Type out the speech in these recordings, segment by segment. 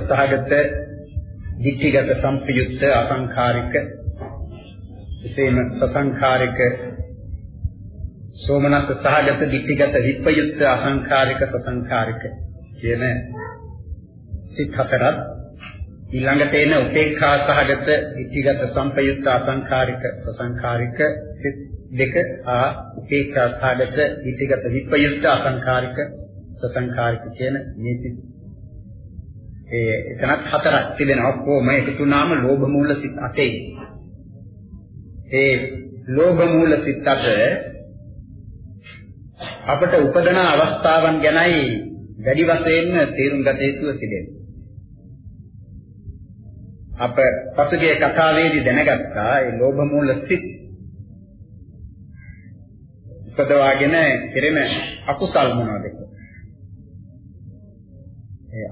සහගත ditthිගත සම්පයුක්ත අසංඛාරික එසේම සසංඛාරික සෝමනස්ස සහගත ditthිගත විප්පයුක්ත අසංඛාරික සසංඛාරික කියන සිත් හතරත් ඊළඟට එන උපේක්ඛා සහගත ditthිගත සම්පයුක්ත අසංඛාරික සසංඛාරික සිත් දෙක ආ උපේක්ඛා සහගත ditthිගත විප්පයුක්ත අසංඛාරික සසංඛාරික කියන මේ සිත් ඒ එතනත් හතරක් තිබෙනවා කොහොම එකතු වුණාම ලෝභ මූල සිත් අටේ. ඒ ලෝභ මූල සිත් අට අපට උපදන අවස්ථාවන් ගැනයි වැඩි වශයෙන්ම තේරුම් ගත යුතුව තිබෙනවා. අප පසුගිය කතාවේදී දැනගත්තා ඒ ලෝභ මූල සිත් උපදවාගෙන කෙරෙන අකුසල් මොනවද? ඒ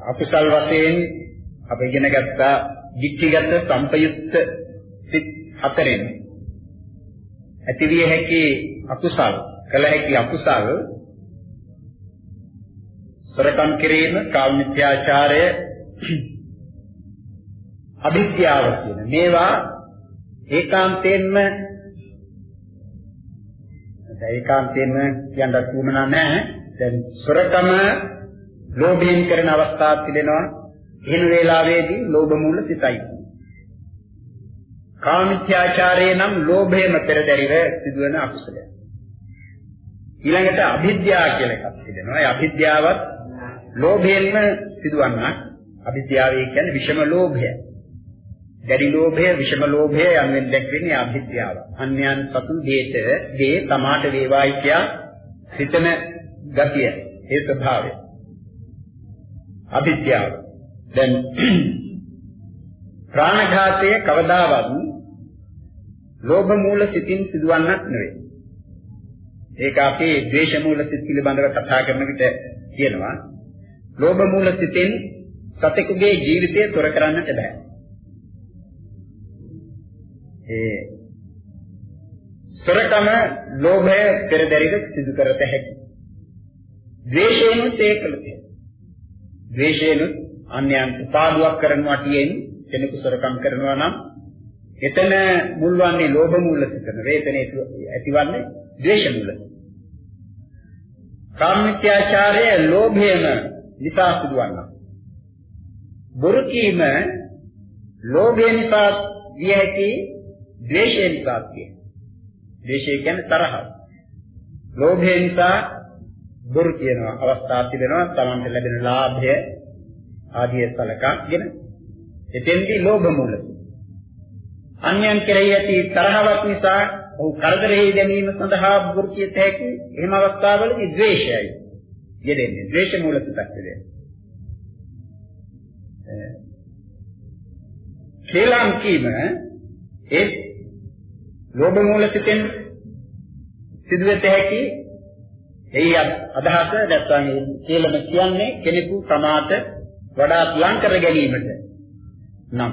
අකුසල් වශයෙන් අප ඉගෙන ගත්තා ධිට්ඨිගත සංපයුක්ත සිත් හතරෙන්. ඇතිවිය හැකි අකුසල් කළ හැකි අකුසල් සරකම් කිරීම කාම මිත්‍යාචාරය අවිද්‍යාව කියන මේවා ඒකාන්තයෙන්ම ඒකාන්තයෙන්ම කියන්න උවමනා නැහැ. දැන් සොරකම ලෝභයෙන් කරන අවස්ථාවක් තිබෙනවා එහෙම වේලාවේදී ලෝභ මූල සිතයි කාමිත්‍යාචාරයේ නම් ලෝභයම පෙරදරිව සිදුවන අකුසලයක්. ඊළඟට අවිද්‍යාව කියලා එකක් තිබෙනවා. ඒ අවිද්‍යාවත් ලෝභයෙන්ම සිදුවන්නක්. අවිද්‍යාව කියන්නේ විෂම ලෝභය. දැඩි ලෝභය, විෂම ලෝභය යනුවෙන් දැක්වෙන්නේ අවිද්‍යාව. අන්‍යයන් සතු දෙයට දේ තමාට වේවායි කියා හිතන ගතිය, ඒ ස්වභාවය. අවිද්‍යාව. දැන් ප්‍රාණඝාතය කවදාවත් ලෝභ මූල සිතින් සිදුවන්නක් නෙවෙයි. ඒක අපේ ද්වේෂ මූල සිත් පිළිබඳව කතා කරන විට කියනවා. ලෝභ මූල සිතෙන් සතෙකුගේ ජීවිතය තොර කරන්නට බෑ. ඒ සොරකම ලෝභය පෙරදරිව සිදු කරත හැකියි. ද්වේෂයෙන්ුත් ඒකලතේ. ද්වේෂයෙන්ුත් අන්‍යයන් උපාදුවක් කරනවා කියන කෙනෙකු සොරකම් කරනවා නම් එතන මුල්වන්නේ ලෝභ මූල සිතන වේතනේ ඇතිවන්නේ ද්වේෂ මූල. කාමමිත්‍යාචාරය ලෝභයම නිසා සිදුවන්නා. බොරු කීම ලෝභය නිසා විය හැකි ද්වේෂය නිසා විය. ද්වේෂය කියන්නේ තරහව ලෝභය නිසා බොරු කියනවා අවස්ථා තිබෙනවා. තමන්ට ලැබෙන ලාභය ආදී සලකාගෙන එතෙන්දී ලෝභ මූලික අන්‍යයන් කෙරෙහි ඇති තරහවක් නිසා ඔහු කරදරෙහි දැමීම සඳහා වෘත්තියට හැකි එහෙම අවස්ථාවලදී ද්වේෂයයි යෙදෙන්නේ. ද්වේෂ මූල සිතක්ද කේලම් කීම ඒ ලෝභ මූල සිතෙන් සිදුවෙත හැකි එයි අදහස නැත්නම් කේලම කියන්නේ කෙනෙකු තමාට වඩා ලං කර ගැනීමට නම්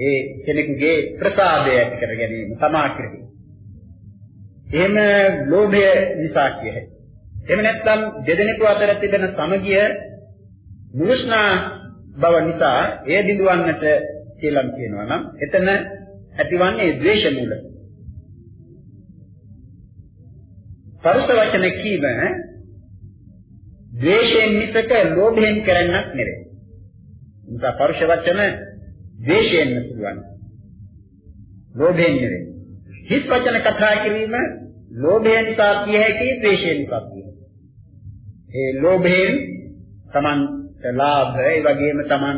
ඒ කෙනෙකුගේ ප්‍රසාදය ඇති කර ගැනීම තමා කෙරෙහි. එහෙම ලෝභය නිසා කිය හැකියි. එහෙම නැත්නම් දෙදෙනෙකු අතර තිබෙන සමගිය මුස්නා බව නිසා එය බිඳවන්නට කියලා කියනවා නම් එතන ඇතිවන්නේ ද්වේෂ මූල. පරුෂ වචන කීම ද්වේෂයෙන් මිසක ලෝභයෙන් කරන්නක් නෙවෙයි. නිසා පරුෂ වචන ද්වේෂයෙන් පුළුවන්. ලෝභයෙන් නෙවෙයි. හිස් වචන කතා කිරීම ලෝභයෙන් නිසා කිය හැකි ද්වේෂයෙන් නිසා කිය. ඒ ලෝභයෙන් Taman ලාභ ඒ වගේම Taman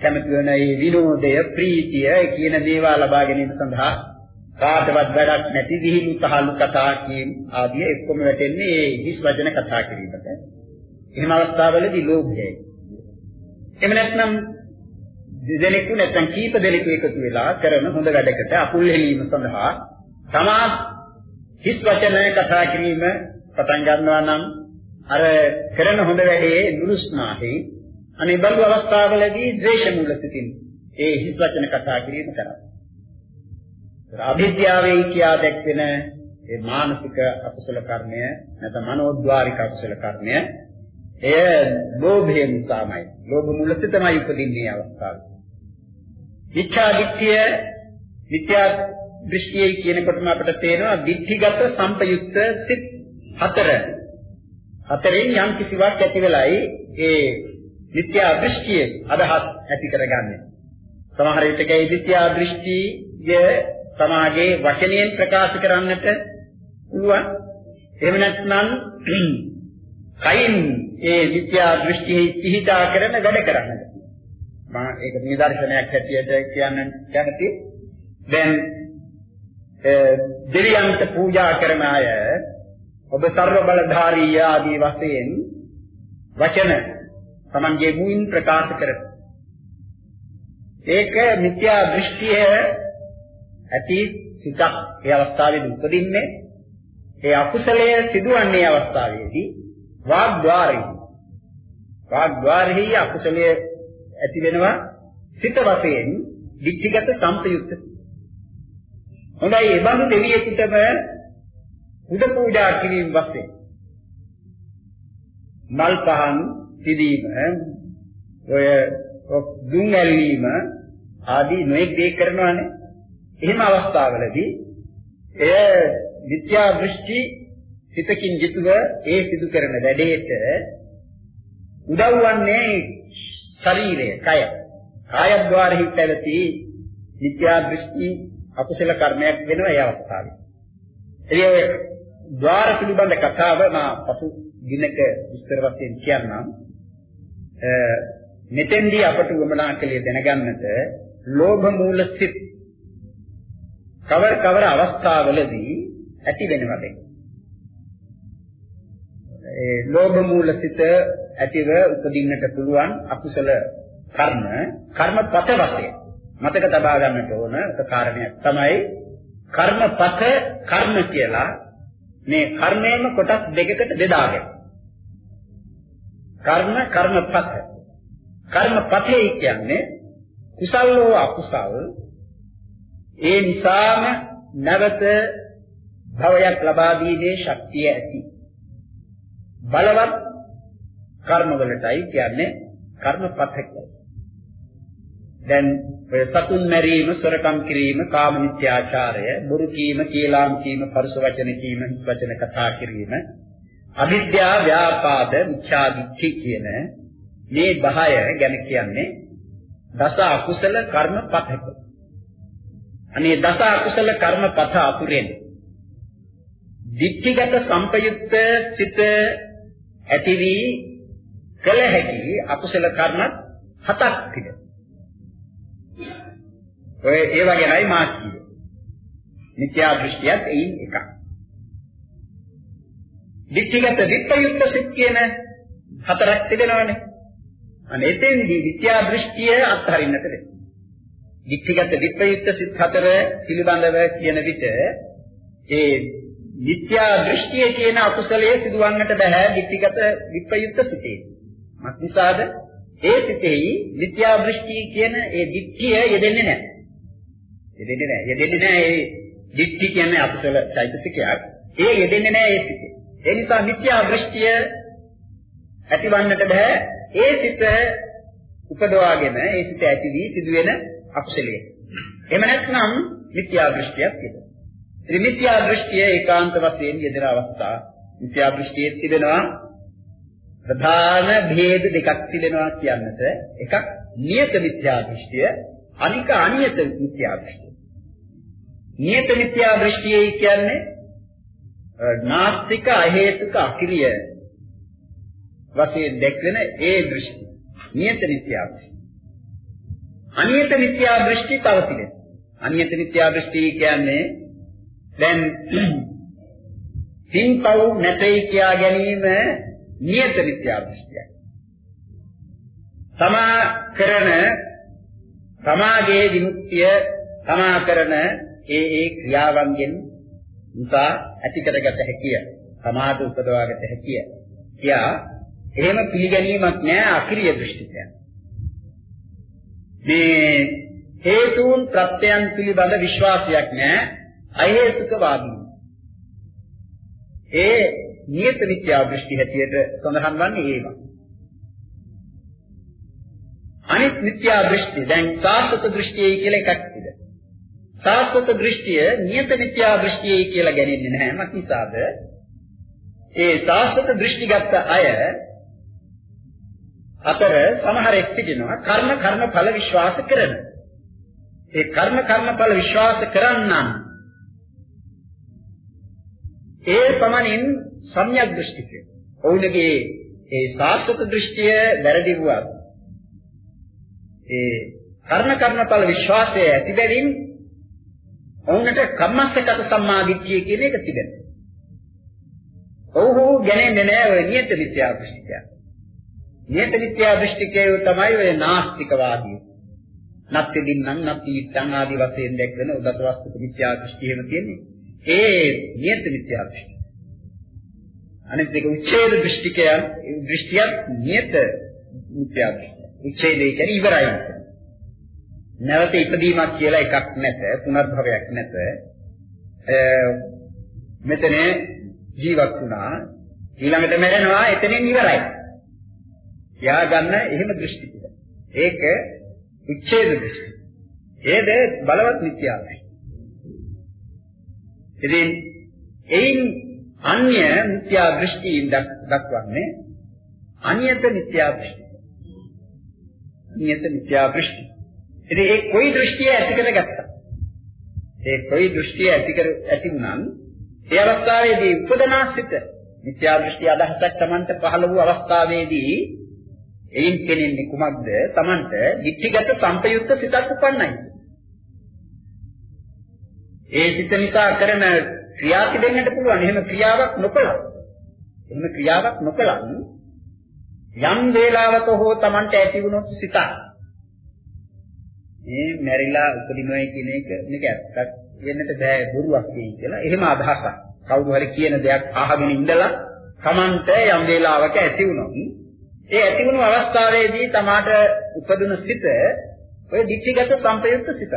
කැමති වෙන ඒ විනෝදය ප්‍රීතිය කියන දේවල් ලබා ගැනීම සඳහා කාටවත් වැඩක් නැති විහිළු තහළු කතා කීම් ආදී එක්කම වැටෙන්නේ ඒ හිස් වචන කතා කිරීමට. එහෙම අවස්ථාවලදී ලෝභයයි. එහෙම නැත්නම් දෙදෙනෙකු නැත්නම් කීප දෙනෙකු එකතු වෙලා කරන හොඳ වැඩකට අපුල් හෙලීම සඳහා තමා හිස් වචන කතා කිරීම පටන් ගන්නවා නම් අර කරන හොඳ වැඩේ නුරුස්නාහි අනේ බඳු අවස්ථාවලදී ද්වේෂ මූල සිටින් ඒ හිස් වචන කතා කිරීම කරා. අභිද්‍යාවේ කියා දැක්වෙන ඒ මානසික අකුසල කර්මය නැත්නම් මනෝද්වාරික අකුසල කර්මය එය ලෝභයෙන් තමයි. ලෝභ මුලත තමයි උපදින්නේ අවස්ථාව. මිච්ඡා දිට්ඨිය මිත්‍යා දෘෂ්ටියයි කියනකොටම අපිට තේරෙනවා දිට්ඨිගත සම්පයුක්ත සිත් හතර. හතරෙන් යම් කිසිවක් ඇති වෙලයි ඒ මිත්‍යා දෘෂ්ටිය අදහස් ඇති කරගන්නේ. සමහර විටක ඒ මිත්‍යා දෘෂ්ටිය සමාජයේ වචනයෙන් ප්‍රකාශ කරන්නට පුළුවන්. එහෙම නැත්නම් කයින් ඒ විද්‍යා දෘෂ්ටියේ පිහිටා කරන වැඩ කරන්නට. මම ඒක නිදර්ශනයක් හැටියට කියන්න කැමතියි. දැන් දෙවියන්ට පූජා කරන අය ඔබ ਸਰව බලධාරී ආදී වශයෙන් වචන තමන්ගේ මුයින් ප්‍රකාශ කරන ඒක මිත්‍යා දෘෂ්ටිය ඇති සිතක් ඒ අවස්ථාවේදී උපදින්නේ. ඒ අකුසලය සිදුවන්නේ අවස්ථාවේදී වාග්්වාරී වාග්්වාරෙහි අකුසලය ඇති වෙනවා සිත වශයෙන් විච්ඡිගත සම්පයුක්ත. හොඳයි ඒ බඳු දෙවියෙකුටම පුද පූජා කිරීම වශයෙන් මල් පහන් පිදීම ඔය දුන් ඇල්ලීම ආදී නොඑක් දේ කරනවානේ. එහෙම අවස්ථාවලදී එය විද්‍යා දෘෂ්ටි හිතකින් යුතුව ඒ සිදු කරන වැඩේට උදව් වන්නේ ශරීරය, කය. කායද්්වාරෙහි පැවති විද්‍යා දෘෂ්ටි අකුසල කර්මයක් වෙනවා ඒ අවස්ථාවේ. එළිය ඔය ద్వාර පිළිබඳ කතාව මා පසු දිනක විස්තර වශයෙන් කියන්නම්. මෙතෙන්දී අපට උවමනා කළේ දැනගන්නට ලෝභ මූල සිත් කවර කවර අවස්ථාවලදී ඇති වෙනවද? ඒ ලෝභ මූල සිත ඇතිව උපදින්නට පුළුවන් අකුසල කර්ම කර්මපත වශයෙන්. මතක තබා ගන්නට ඕන එක කාරණයක් තමයි කර්මපත කර්ම කියලා මේ කර්මයේම කොටස් දෙකකට බෙදාගෙන කර්ම කර්මපත කර්මපතේ කියන්නේ කුසල හෝ අකුසල් ඒ නිසාම නැවත භවයක් ලබා දීමේ ශක්තිය ඇති බලවත් කර්මවලටයි කියන්නේ කර්මපත කියලා. දැන් ඔය සතුන් මැරීම, සොරකම් කිරීම, කාම මිත්‍යාචාරය, බොරු කීම, කේලාම් කීම, පරුස වචන කීම, වචන කතා කිරීම, අවිද්‍යා, ව්‍යාපාද, මිච්ඡා දිට්ඨි කියන මේ 10 ගැන කියන්නේ දස අකුසල කර්මපතක. අනේ දස අකුසල කර්මපත අතුරෙන් දික්ඨිගත සම්පයුක්ත සිත ඇති වී කළ හැකි අකුසල කර්ම හතක් තිබෙනවා. ඔය ඒව ගැනයි මා කියේ. මිත්‍යා දෘෂ්ටියත් එයින් එකක්. දික්ඨිගත විප්‍රයුක්ත සිත් කියන හතරක් තිබෙනවානේ. අනේ එතෙන්දී මිත්‍යා දෘෂ්ටිය අත්හරින්නට වෙනවා. දික්ඨිගත විප්‍රයුක්ත සිත් හතර පිළිබඳව කියන විට ඒ මිත්‍යා දෘෂ්ටිය කියන අකුසලයේ සිදුවන්නට බෑ දික්ඨිගත විප්‍රයුක්ත සිතේ. මක්නිසාද ඒ සිතෙහි මිත්‍යා දෘෂ්ටි කියන ඒ දික්ඨිය යෙදෙන්නේ නැහැ. යෙදෙන්නේ නැහැ. යෙදෙන්නේ නැහැ ඒ දික්ඨි කියන්නේ අකුසල චෛතසිකයක්. ඒ යෙදෙන්නේ නැහැ ඒ සිතේ. ඒ නිසා මිත්‍යා දෘෂ්ටිය ඇතිවන්නට බෑ ඒ සිත උපදවාගෙන ඒ සිත ඇති වී සිදුවෙන අකුසලයේ. එහෙම නැත්නම් මිත්‍යා දෘෂ්ටියක් තිබෙනවා. ත්‍රිමිත්‍යා දෘෂ්ටිය ඒකාන්ත වශයෙන් යෙදෙන අවස්ථා. මිත්‍යා දෘෂ්ටියේ තිබෙනවා ප්‍රධාන භේද දෙකක් තිබෙනවා කියන්නට එකක් නියත මිත්‍යා දෘෂ්ටිය අනික අනියත මිත්‍යා දෘෂ්ටිය. නියත මිත්‍යා දෘෂ්ටියයි කියන්නේ නාස්තික අහේතුක අක්‍රිය වශයෙන් දැක්වෙන ඒ දෘෂ්ටි. නියත මිත්‍යා දෘෂ්ටි. අනියත මිත්‍යා දෘෂ්ටි තව තිබෙනවා. අනියත මිත්‍යා දෘෂ්ටි කියන්නේ දැන් තින්පව් නැtei කියා ගැනීම නියත මිත්‍යා දෘෂ්ටියයි. තමා කරන සමාජයේ විමුක්තිය තමා කරන ඒ ඒ ක්‍රියාවන්ගෙන් නිසා ඇති කරගත හැකිය. සමාජ උපදවාගත හැකිය. කියා එහෙම පිළිගැනීමක් නෑ අක්‍රීය දෘෂ්ටිකයන්. මේ හේතුන් ප්‍රත්‍යයන් පිළිබඳ විශ්වාසයක් නැහැ. අහේතුකවාදී. ඒ නියත විද්‍යා දෘෂ්ටි හැටියට සඳහන් වන්නේ ඒවා. අනිත් මිත්‍යා දෘෂ්ටි දැන් සාස්වත දෘෂ්ටියයි කියලා එකක් තිබෙනවා. සාස්වත දෘෂ්ටිය නියත මිත්‍යා දෘෂ්ටියයි කියලා ගන්නේ නැහැ. මක් නිසාද? ඒ සාස්වත දෘෂ්ටිගත අය අතර සමහරෙක් සිටිනවා කර්ම කර්මඵල විශ්වාස කරන. ඒ කර්ම කර්මඵල විශ්වාස කරන්නන් ඒ පමණින් සම්‍යක් දෘෂ්ටිකය. ඔවුන්ගේ ඒ සාස්වත දෘෂ්ටිය වැරදි වුවත් ඒ කර්ම කර්මඵල විශ්වාසය ඇති බැවින් ඔවුන්ට කම්මස්සගත සම්මාදිට්ඨිය කියන එක තිබෙනවා. ඔව්හු ගැනෙන්නේ නැහැ ඔය නියත මිත්‍යා දෘෂ්ටිකය. නියත මිත්‍යා දෘෂ්ටිකයෝ තමයි ඔය නාස්තිකවාදී. නැත්ති දින්නම් නැත්ති ඉත්තන් ආදී වශයෙන් දැක්වෙන උදත වස්තුක මිත්‍යා දෘෂ්ටි එහෙම තියෙන්නේ. ඒ නියත මිත්‍යා දෘෂ්ටි. අනිත් එක උච්ඡේද දෘෂ්ටිකයන් දෘෂ්ටියක් නියත මිත්‍යා දෘෂ්ටි. උච්ඡේදේ කියන්නේ ඉවරයි. නැවත ඉපදීමක් කියලා එකක් නැත, පුනර්භවයක් නැත. මෙතන ජීවත් වුණා ඊළඟට මැරෙනවා එතනින් ඉවරයි. යා ගන්න එහෙම දෘෂ්ටි ටික. ඒක උච්ඡේද දෘෂ්ටි. ඒද බලවත් මිත්‍යා දෘෂ්ටි. ඉතින් එයින් අන්‍ය මිත්‍යා දෘෂ්ටියින් දක්වන්නේ අනියත මිත්‍යා දෘෂ්ටි. නියත මිත්‍යා දෘෂ්ටි. ඉතින් ඒ කොයි දෘෂ්ටිය ඇති කරගත්තා? ඒ කොයි දෘෂ්ටිය ඇති කර ඇති වුණත් ඒ අවස්ථාවේදී උපදනාසිත මිත්‍යා දෘෂ්ටි අදහසක් Tamanට පහළ වූ අවස්ථාවේදී එයින් කෙනෙන්නේ කුමක්ද? Tamanට ධිට්ඨිගත සංපයුක්ත සිතක් උපන්නයි. ඒ සිත නිසා කරන ක්‍රියා තිබෙන්නට පුළුවන්. එහෙම ක්‍රියාවක් නොකළා. එහෙම ක්‍රියාවක් නොකළා යම් වේලාවක හෝ Tamanට ඇති වුණොත් සිතක් මේ මැරිලා උපදිනවයි කියන එක මේක ඇත්තක් වෙන්නට බෑ බොරුවක් කියලා. එහෙම අදහසක්. කවුරු හරි කියන දෙයක් අහගෙන ඉඳලා Tamanට යම් වේලාවක ඇති වුණොත් ඒ ඇති වුණු අවස්ථාවේදී තමාට උපදින සිත ඔය ditthිගත සංපයුක්ත සිතක.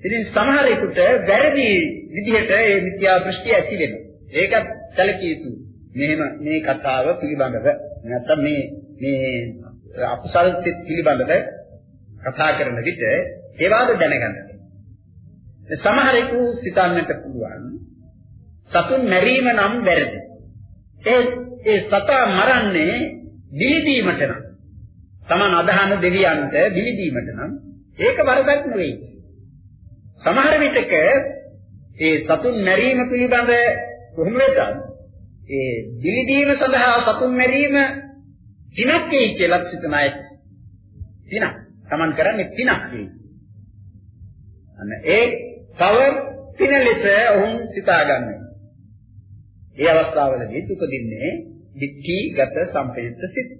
ඉතින් සමහරෙකුට වැරදි විදිහට මේ මිත්‍යා දෘෂ්ටි ඇති වෙනවා. ඒකත් සැලකිය යුතුයි. මෙහෙම මේ කතාව පිළිබඳව නැත්නම් මේ මේ අකුසල් පිළිබඳව කතා කරන විට ඒවාද දැනගන්න. සමහරෙකු සිතන්නට පුළුවන් සතුන් මැරීම නම් වැරදි. ඒ ඒ සතා මරන්නේ බිලිදීමට නම්. Taman අදහන දෙවියන්ට බිලිදීමට නම් ඒක වරදක් නෙවෙයි. සමහර විටක ඒ සතුන් මැරීම පිළිබඳ කොහොම වෙතත් ඒ බිලිදීම සඳහා සතුන් මැරීම පිනක් කියලා සිතන අය පිනක්. Taman කරන්නේ පිනක් අන්න ඒ තව පින ලෙස ඔවුන් සිතා ගන්නවා. ඒ අවස්ථාවලදී උපදින්නේ දික්ඛීගත සම්පයුක්ත සිත්.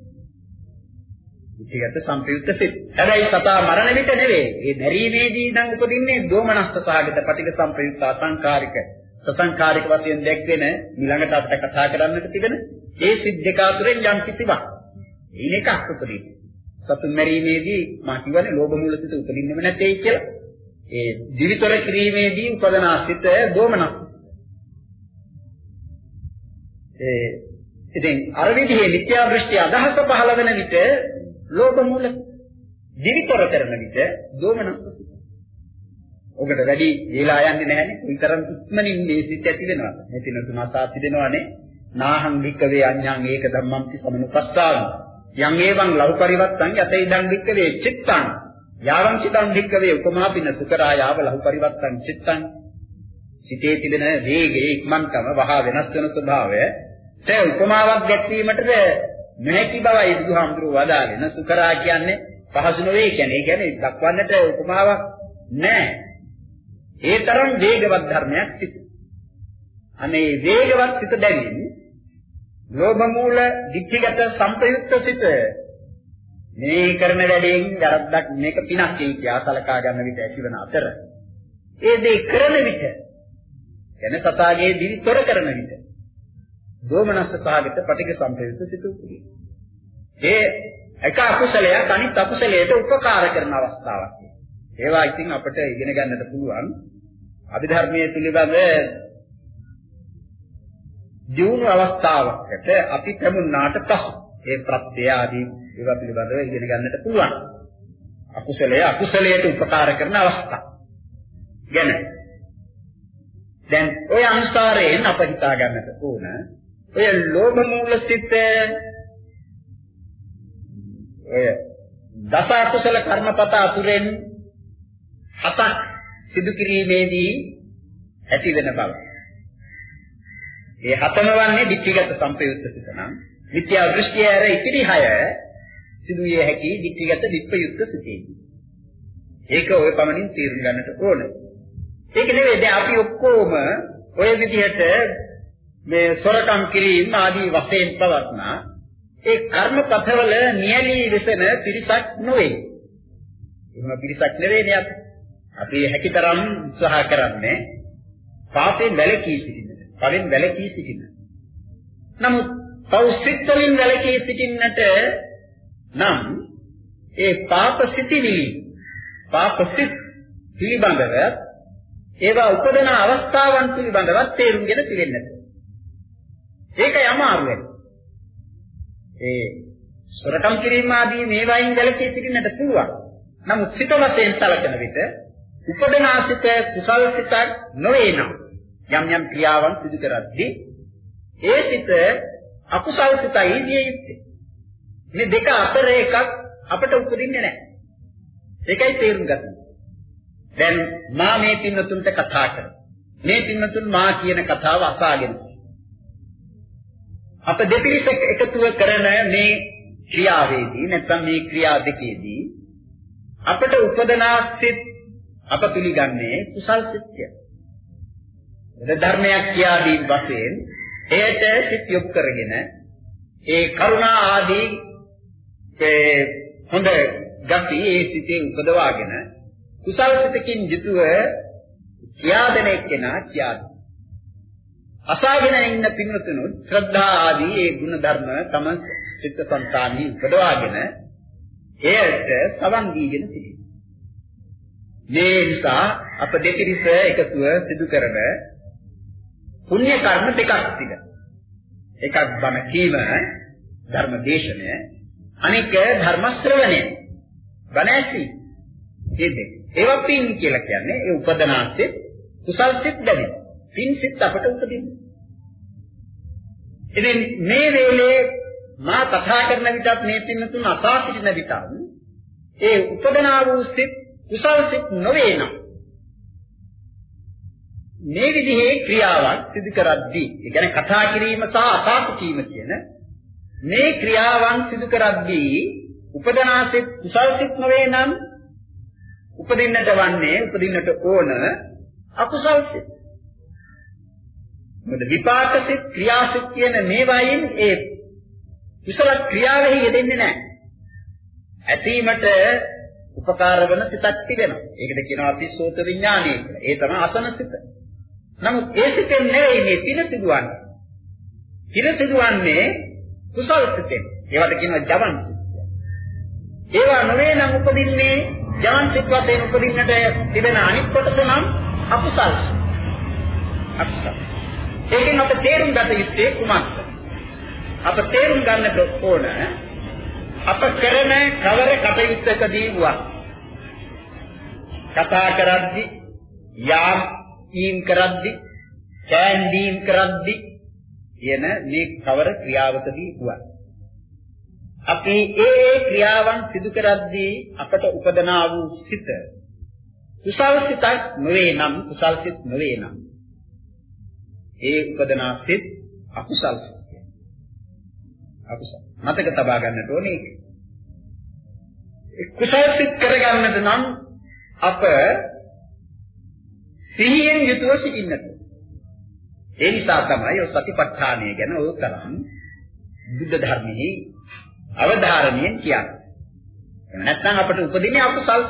දික්ඛීගත සම්පයුක්ත සිත්. හැබැයි සතා මරණ විට නෙවෙයි. ඒ දැරීමේදී නම් උපදින්නේ දෝමනස්ස සහගත පටික සම්පයුක්ත අසංකාරික සසංකාරික වශයෙන් දැක්වෙන ඊළඟට අපිට කතා කරන්නට තිබෙන ඒ සිත් දෙක අතරින් යම් කිසිවක්. ඊන එකක් උපදින. සතුන් මැරීමේදී මා කියවනේ ලෝභ මූල සිත උපදින්නෙම නැtei කියලා. ඒ දිවිතර කිරීමේදී උපදනා සිත දෝමනස්ස ඒ ඉතින් අර විදිහේ මිත්‍යා දෘෂ්ටි අදහස පහළ වෙන විට ලෝභ මූල දිවිතර කරන විට දෝමනස්ස ඔකට වැඩි වේලා යන්නේ නැහැනේ. විතරම් ඉක්මනින් මේ සිත් ඇති වෙනවා. මේ තින තුනසා තිබෙනවානේ. නාහං වික්කවේ අඤ්ඤං ඒක ධම්මම්ති සමනුපස්සාවි. යං ඒවං ලව් පරිවත්තං යතේ ඉදං වික්කවේ චිත්තං. යාවං චිතං වික්කවේ උපමාපින සුකරායාව ලහු පරිවත්තං චිත්තං. සිතේ තිබෙන වේගයේ ඉක්මන්කම වහා වෙනස් වෙන ස්වභාවය ඒ උපමාවක් දැක්වීමටද නොහැකි බවයි බුදුහාමුදුරුවෝ වදාගෙන සුකරා කියන්නේ පහසු නොවේ කියන්නේ. ඒ කියන්නේ දක්වන්නට උපමාවක් නැහැ. ඒ තරම් වේගවත් ධර්මයක් සිට. අනේ වේගවත් සිත දැනීම ලෝභ මූල දික්ඛිගත සංපයුක්ත සිත මේ කරන වැඩෙන් වැරද්දක් මේක පිනක් කියලා සලකා ගන්න විට ඇතිවන අතර ඒ දේ කරන විට එන සතාගේ දිවිතොර කරන විට දෝමනස්ස සහගත පටිඝ සංපයුක්ත සිත උපදී. ඒ එක අකුසලයක් අනිත් අකුසලයට උපකාර කරන අවස්ථාවක්. ඒවා ඉතින් අපිට ඉගෙන ගන්නට පුළුවන්. අභිධර්මයේ පිළිබඳ දියුණු අවස්ථාවකට අපි පැමුණාට පසු ඒ ප්‍රත්‍ය ආදී ඒවා පිළිබඳව ඉගෙන ගන්නට පුළුවන්. අකුසලයේ අකුසලයට උපකාර කරන අවස්ථා. ගැන දැන් ওই අනුස්කාරයෙන් අප හිතා ගන්නට ඕන ඔය ලෝභ මූල සිත ඔය දස අකුසල කර්මපත අතුරෙන් හතක් සිදු කිරීමේදී ඇති වෙන බව. ඒ හතම වන්නේ ditthිගත සංපයුක්ත සිත නම් මිත්‍යා දෘෂ්ටිය ඇර ඉතිරි හය සිදු විය හැකි ditthිගත විප්‍රයුක්ත සිතේදී. ඒක ඔය පමණින් තීරණ ගන්නට ඕන. ඒක නෙවෙයි දැන් අපි ඔක්කොම ඔය විදිහට මේ සොරකම් කිරීම ආදී වශයෙන් පවත්නා ඒ කර්මපථවල නියලී විසෙන පිරිසක් නොවේ. එහෙම පිරිසක් නෙවෙයිනේ අපි. අපි හැකිතරම් උත්සාහ කරන්නේ පාපයෙන් වැළකී සිටින්න. පවෙන් වැළකී සිටින්න. නමුත් පෞසිත වලින් වැළකී සිටින්නට නම් ඒ පාප සිටිවිලි පාපසිත පිළිබඳව ඒවා උපදන අවස්ථාවන් පිළිබඳව තේරුම්ගෙන තිබෙන්නට. ඒකයි අමාරු වෙන්නේ. ඒ සොරකම් කිරීම ආදී මේවායින් වැළකී සිටින්නට පුළුවන්. නමුත් සිත වශයෙන් සැලකෙන විට උපදනාසිත කුසල් සිතක් නොවේ නම් යම් යම් ක්‍රියාවන් සිදු කරද්දී ඒ සිත අකුසල් සිතයි විය යුත්තේ. මේ දෙක අතර එකක් අපට උපදින්නේ නැහැ. ඒකයි තේරුම් ගන්න. දැන් මා මේ පින්නතුන්ට කතා කරා. මේ පින්නතුන් මා කියන කතාව අසාගෙන. අප දෙපිරිස එකතුව කරන මේ ක්‍රියාවේදී නැත්නම් මේ ක්‍රියා දෙකේදී අපට උපදනාසිත අප පිළිගන්නේ කුසල් සිත්ය. ධර්මයක් කියාදී වශයෙන් එයට සිත් යොමු කරගෙන ඒ කරුණා ආදී ඒ හොඳ ගති ඒ සිතේ උපදවාගෙන කුසල් සිතකින් යුතුව කියාදෙන එක්කෙනා කියාද. අසාගෙන ඉන්න පින්වතුනුත් ශ්‍රද්ධා ආදී ඒ ගුණ ධර්ම තම චිත්ත සංතානී උපදවාගෙන එයට සවන් දීගෙන සිටිනවා. මේ නිසා අප දෙතිරිස එකතුව සිදු කරන පුණ්‍ය කර්ම දෙකක් තිබෙනවා. එකක් බණ කීම ධර්ම දේශනය අනික ධර්ම ශ්‍රවණය. බණ ඇසීම. මේ දෙක. ඒවා පින් කියලා කියන්නේ ඒ උපදනාසිත කුසල් සිත් බැරි. පින් සිත් අපට උපදින්නේ. ඉතින් මේ වේලේ මා කතා කරන විටත් මේ පින් තුන අසා සිටින විටත් ඒ උපදනා වූ සිත් කුසල් සිත් නොවේ නම් මේ විදිහේ ක්‍රියාවක් සිදු කරද්දී, ඒ කියන්නේ කතා කිරීම සහ අසාතු කීම කියන මේ ක්‍රියාවන් සිදු කරද්දී උපදනාසිත කුසල් සිත් නොවේ නම් උපදින්නට වන්නේ උපදින්නට ඕන අකුසල් සිත්. මොකද විපාක සිත් ක්‍රියාසිත කියන මේවායින් ඒ කුසල ක්‍රියාවෙහි යෙදෙන්නේ නැහැ. ඇසීමට උපකාර වන සිතක් තිබෙනවා. ඒකට කියනවා අපි සෝත විඥානය කියලා. ඒ තමයි අසන සිත. නමුත් ඒ සිතෙන් නෙවෙයි මේ පින සිදුවන්නේ. පින සිදුවන්නේ කුසල සිතෙන්. ඒවට කියනවා ජවන් සිත්. ඒවා නොවේ නම් උපදින්නේ ජවන් සිත් වශයෙන් උපදින්නට තිබෙන අනිත් කොටස නම් අකුසල්. අකුසල්. ඒකෙන් අප තේරුම් ගත යුත්තේ කුමක්ද? අප තේරුම් ගන්නට ඕන අප කරන කවර කටයුත්තකදී වුවත් කතා කරද්දී යාම් ඊම් කරද්දී කෑන්දීම් කරද්දී කියන මේ කවර ක්‍රියාවකදී වුවත් අපි ඒ ඒ ක්‍රියාවන් සිදු කරද්දී අපට උපදනා වූ සිත කුසල් සිතක් නොවේ නම් කුසල් සිත් නොවේ නම් ඒ උපදනා සිත් අකුසල් සිත් අකුසල් මතක තබා ගන්නට ඕනේ ඒක. කුසල් සිත් කරගන්නට නම් අප සිහියෙන් යුතුව සිටින්නට. ඒ නිසා තමයි ඔය සතිපට්ඨානය ගැන ඔය තරම් බුද්ධ ධර්මයේ අවධාරණයෙන් කියන්නේ. එහෙම නැත්නම් අපට උපදින්නේ අකුසල්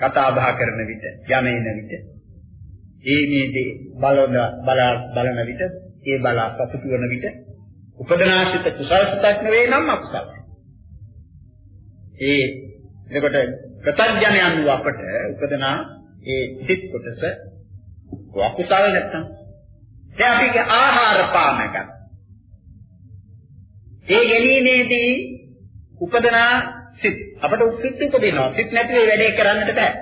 කතා බහ කරන විට යමේන විට ඒ මේ දේ බලන බලන විට ඒ බල සතුටු වන විට උපදනාසිත කුසල සිතක් නෙවෙයි නම් අකුසල. ඒ එතකොට ප්‍රත්‍යඥයන් වූ අපට උපදනා ඒ සිත් කොටස අකුසල නැත්තම් දැන් අපි ආහාර පාන ගන්න. ඒ ගැනීමේදී උපදනා සිත් අපට සිත් උපදිනවා. සිත් නැතිව වැඩේ කරන්නට බෑ.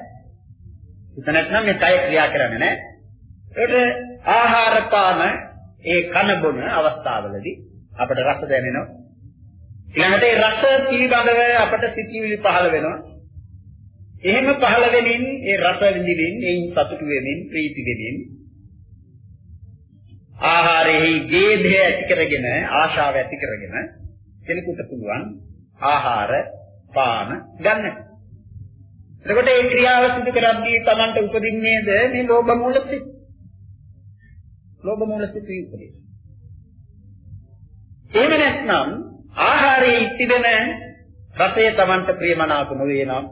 සිත නැත්නම් මේ කය ක්‍රියා කරන්නේ නැහැ. ඒකට ආහාර පාන ඒ කන බොන අවස්ථාවලදී අපට රස දැනෙනවා. ඊළඟට ඒ රස පිළිබඳව අපට සිතිවිලි පහළ වෙනවා. එහෙම පහළ වෙමින් ඒ රස විඳින්මින් එයින් සතුටු වෙමින් ප්‍රීති වෙමින් ආහාරෙහි ගේධය ඇති කරගෙන ආශාව ඇති කරගෙන කෙනෙකුට පුළුවන් ආහාර පාන ගන්න. එතකොට මේ ක්‍රියාව සිදු කරද්දී Tamanට උපදින්නේද මේ ලෝභ මූල සිත්. ලෝභ මූල සිත් උපදින. එහෙම නැත්නම් ආහාරයේ තිබෙන රසය Tamanට ප්‍රියමනාප නොවේ නම්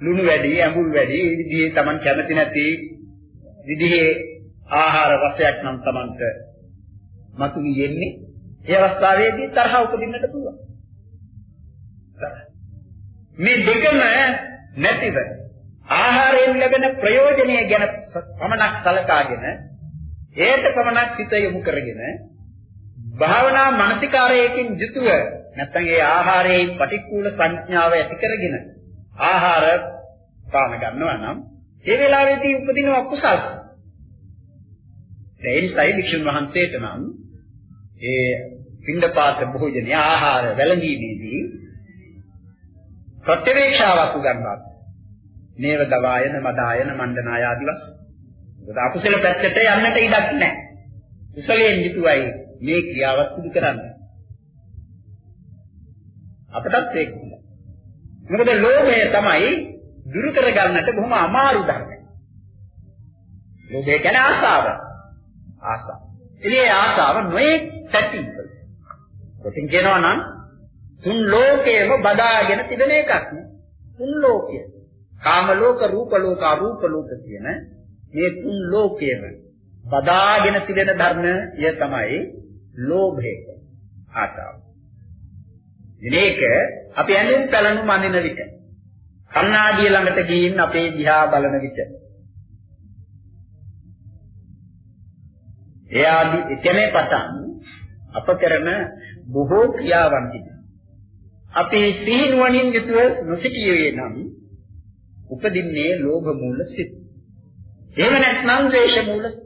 ලුණු වැඩි, ඇඹුල් වැඩි, මේ විදිහේ Taman කැමති නැති විදිහේ ආහාර රසයක් නම් Tamanට මතුවී යන්නේ ඒ අවස්ථාවේදී තරහ උපදින්නට පුළුවන්. මේ දෙකම නැතිව ආහාරයෙන් ලැබෙන ප්‍රයෝජනය ගැන පමණක් සලකාගෙන ඒට පමණක් හිත යොමු කරගෙන භාවනා මානසිකාරයකින් යුතුව නැත්නම් ඒ ආහාරයේ පටික්කුල සංඥාව ඇති කරගෙන ආහාර පාන ගන්නවා නම් ඒ වෙලාවේදී උපදින අකුසල්. ඒ නිසායි වික්ෂුන් වහන්සේට නම් ඒ පින්ඩපාත භෝජනය ආහාර වැළඳීමේදී ප්‍රත්‍යවේක්ෂාවක් උගන්වනවා. නේව ගවායන මදායන මණ්ඩනාය ආදි වශයෙන්. ඒක අකුසල පැත්තට යන්නට ඉඩක් නැහැ. කුසලයෙන් යුතුවයි මේ ක්‍රියාවත් සිදු කරන්නේ. අපටත් ඒක මොකද ලෝභය තමයි දුරු කරගන්නට බොහොම අමාරු ධර්මයක්. ලෝභය කියන්නේ ආසාව. ආසාව. ඉතින් ආසාව නොයේ සැටි. කොටින් කියනවා නම් තුන් ලෝකයේම බදාගෙන තිබෙන එකක් නේ. තුන් ලෝකය. කාම ලෝක, රූප ලෝක, අරූප ලෝක කියන මේ තුන් ලෝකයේම බදාගෙන තිබෙන ධර්මය තමයි ලෝභය. ආසාව. මේක අපි ඇඳුම් පැළඳුම් අඳින විට කණ්ණාඩිය ළඟට ගිහින් අපේ දිහා බලන විට එයාදි එතනේ පටන් අප කරන බොහෝ ක්‍රියාවන් තිබෙනවා. අපි සිහිනුවණින් යුතුව නොසිටියේ නම් උපදින්නේ ලෝභ මූල සිත්. එහෙම නැත්නම් ද්වේෂ මූල සිත්.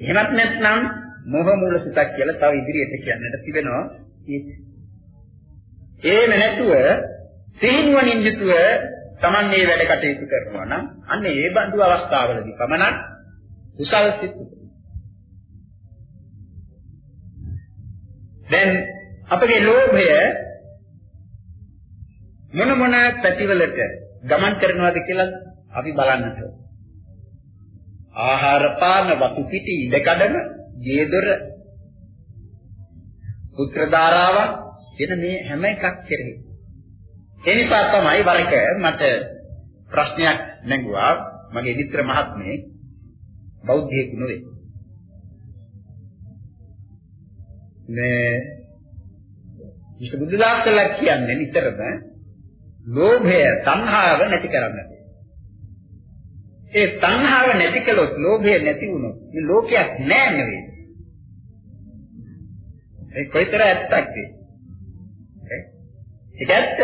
එහෙමත් නැත්නම් මෝහ මූල සිතක් කියලා තව ඉදිරියට කියන්නට තිබෙනවා. ඒම නැතුව සිහිනුවණින් යුතුව Taman මේ වැඩ කටයුතු කරනවා නම් අන්න ඒ බඳු අවස්ථාවලදී පමණක් කුසල් සිත් දැන් අපගේ ලෝභය මොන මොන පැතිවලට ගමන් කරනවද කියලා අපි බලන්නට ආහාර පාන වතු පිටි ඉඩකඩම ගේදොර පුත්‍ර ධාරාවක් එන මේ හැම එකක් කෙරෙහි. ඒ නිසා තමයි වරක මට ප්‍රශ්නයක් නැගුවා මගේ මිත්‍ර මහත්මයෙක් බෞද්ධයෙක් නෙවෙයි. මේ විශ්ව බුදුදාසලා කියන්නේ නිතරම ලෝභය තණ්හාව නැති කරන්න. ඒ තණ්හාව නැති කළොත් ලෝභය නැති වුණොත් මේ ලෝකයක් නෑ නෙවෙයි. ඒ කොයිතර ඇත්තක්ද? ඒක ඇත්ත.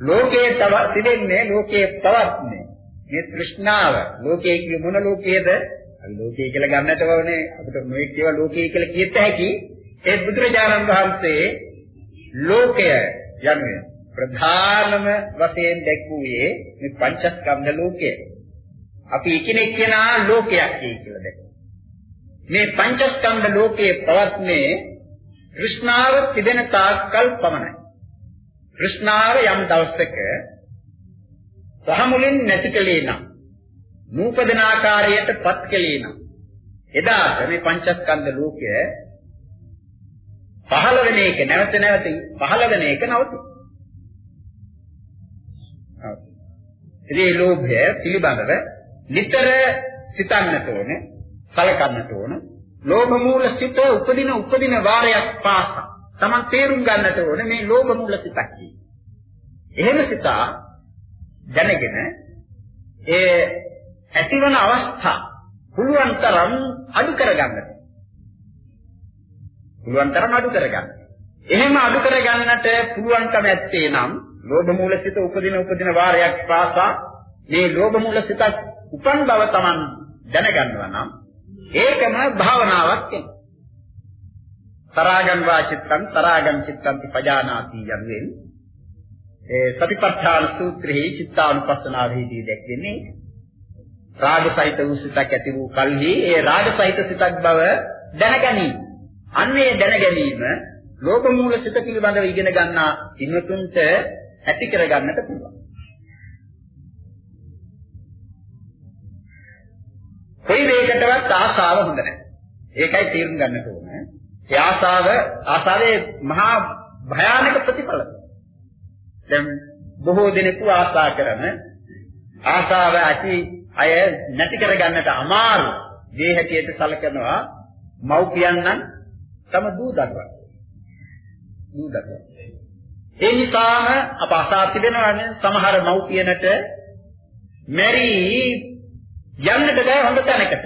ලෝකයේ තව තිබෙන්නේ ලෝකයේ පවත්නේ. මේ තෘෂ්ණාව ලෝකයේ කිය මොන ලෝකයේද? අපි ලෝකයේ කියලා ගන්නට ඕනේ අපිට මොකෙක් ඒවා ලෝකයේ කියලා කියත හැකි. ඒ බුදුරජාණන් වහන්සේ ලෝකය යනුවෙන් ප්‍රධානම වශයෙන් දැක්වුවේ මේ පංචස්කන්ධ ලෝකය. අපි එකිනෙක කෙනා ලෝකයක් කියලා දැකමු. මේ පංචස්කන්ධ ලෝකයේ පවත්නේ কৃষ্ণාව තිබෙන තාක්කල් පමණයි. কৃষ্ণාව යම් දවසක සහමුලින් නැති කලේ නම් නූපදන ආකාරයට පත් කලේ නම් එදාට මේ පංචස්කන්ධ ලෝකය පහළ වෙන එක නැවත නැවත පහළ වෙන එක නවතී. ඉතින් ලෝභය පිළිබඳව නිතර සිතන්නට ඕනේ, කලකන්නට ඕනේ. ලෝභ මූල සිත උපදින උපදින වාරයක් පාසා Taman තේරුම් ගන්නට ඕනේ මේ ලෝභ මූල සිතක් එහෙම සිතා දැනගෙන ඒ ඇතිවන අවස්ථා පුළුවන් තරම් අඩු කරගන්නට පුළුවන් තරම් අඩු කරගන්න. එහෙම අඩු කරගන්නට පුළුවන්කම ඇත්තේ නම් ලෝභ මූලසිත උපදින උපදින වාරයක් පාසා මේ ලෝභ මූලසිත උපන් බව Taman දැනගන්නවා නම් ඒකම භාවනාවක් වෙනවා. තරාගං වාචිත්තං තරාගං චිත්තං පජානාති යන්නේ ඒ සතිපට්ඨාන සූත්‍රයේ චිත්තානුපස්සනාවේදී දැක්වෙන්නේ රාගසහිත වූ සිතක් ඇති වූ කල්හි ඒ රාගසහිත සිතක් බව දැනගනී. අන්නේ දැනගැනීම ලෝභ මූල සිත පිළිබඳව ඉගෙන ගන්නා ඉන්නතුන්ට ඇති කරගන්නට පුළුවන්. කොයි දෙයකටවත් ආශාව හොඳ නැහැ. ඒකයි තේරුම් ගන්නට ඕනේ. ඒ ආශාව ආශාවේ මහා භයානක ප්‍රතිඵල. දැන් බොහෝ දෙනෙකු ආශා කරන ආශාව ඇති අය නැති කරගන්නට අමාරු දේ හැටියට සැලකනවා මව්පියන් නම් තම දූ දරුවා. දූ දරුවා. ඒ නිසාම අප අසා තිබෙනවානේ සමහර මව්පියනට මෙරි යන්නට බෑ හොඳ තැනකට.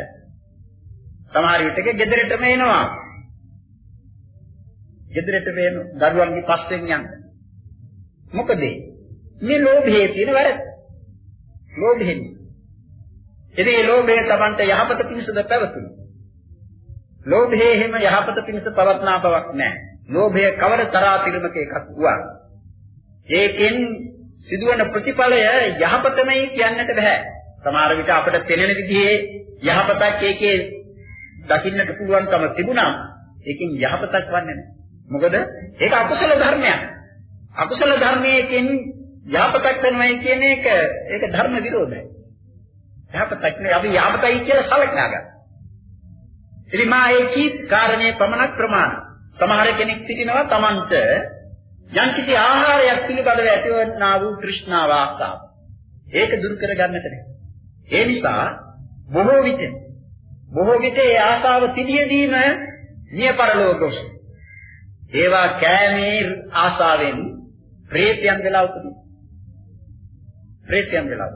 සමහර විටක ගෙදරටම එනවා. ගෙදරට වෙන දරුවන්ගේ පස්සෙන් යන්න. මොකද මේ ලෝභයේ තියෙන වැරද්ද. ලෝභයෙන්. ඉතින් මේ ලෝභය Tamante යහපත පිණිසද පැවතුනේ. ලෝභයේ හැම යහපත පිණිස පවත්නා බවක් නැහැ. ලෝභය කවර තරාතිරමක එකක් වුණා. ඒකෙන් සිදුවන ප්‍රතිඵලය යහපතමයි කියන්නට බෑ. සමහර විට අපිට පෙනෙන විදිහේ යහපතක් ඒකේ දකින්නට පුළුවන්කම තිබුණා. ඒකෙන් යහපතක් වන්නේ නැහැ. මොකද ඒක අකුසල ධර්මයක්. අකුසල ධර්මයකින් යහපතක් වෙනවයි කියන එක ඒක ධර්ම විරෝධයි. යහපතක් නෙවෙයි අපි යහපතයි කියලා සලකනවා ගන්න. ඉතින් මා ඒ කී කාරණේ පමණක් ප්‍රමාණ. සමහර කෙනෙක් සිටිනවා Tamanට යම්කිසි ආහාරයක් පිළිබඳව ඇතිවනා වූ තෘෂ්ණාව ආසාව. ඒක දුරු කරගන්නට නේ. ඒ නිසා බොහෝ විට බොහෝ විට ඒ ආසාව තිබියදීම නියපරලෝකොස්. ඒවා කෑමේ ආසාවෙන් ප්‍රේතයන් වෙලා උපදිනවා. ප්‍රේතයන් වෙලා.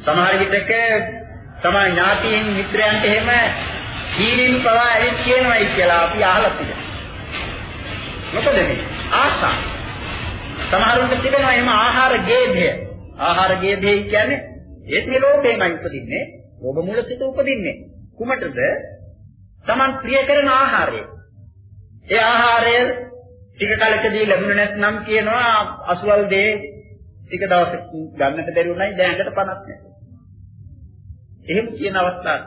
සමහර විටක තමයි ඥාතීන් මිත්‍රයන්ට එහෙම හීනෙන් පවා ඇවිත් කියනවායි කියලා අපි අහලා තියෙනවා. මොකද මේ ආසා සමහරුන්ට තිබෙනවා එහෙම ආහාර ගේධය. ආහාර ගේධය කියන්නේ ඒත් මේ ලෝභයමයි උපදින්නේ. ලෝභ මූල සිත උපදින්නේ. කුමටද? Taman ප්‍රිය කරන ආහාරය. ඒ ආහාරය ටික කලකදී ලැබුණ නැත්නම් කියනවා අසුවල් දේ ටික දවසක් ගන්නට බැරි වුණයි දැන් ඇඟට පණක් නැහැ. එහෙම කියන අවස්ථාවක්.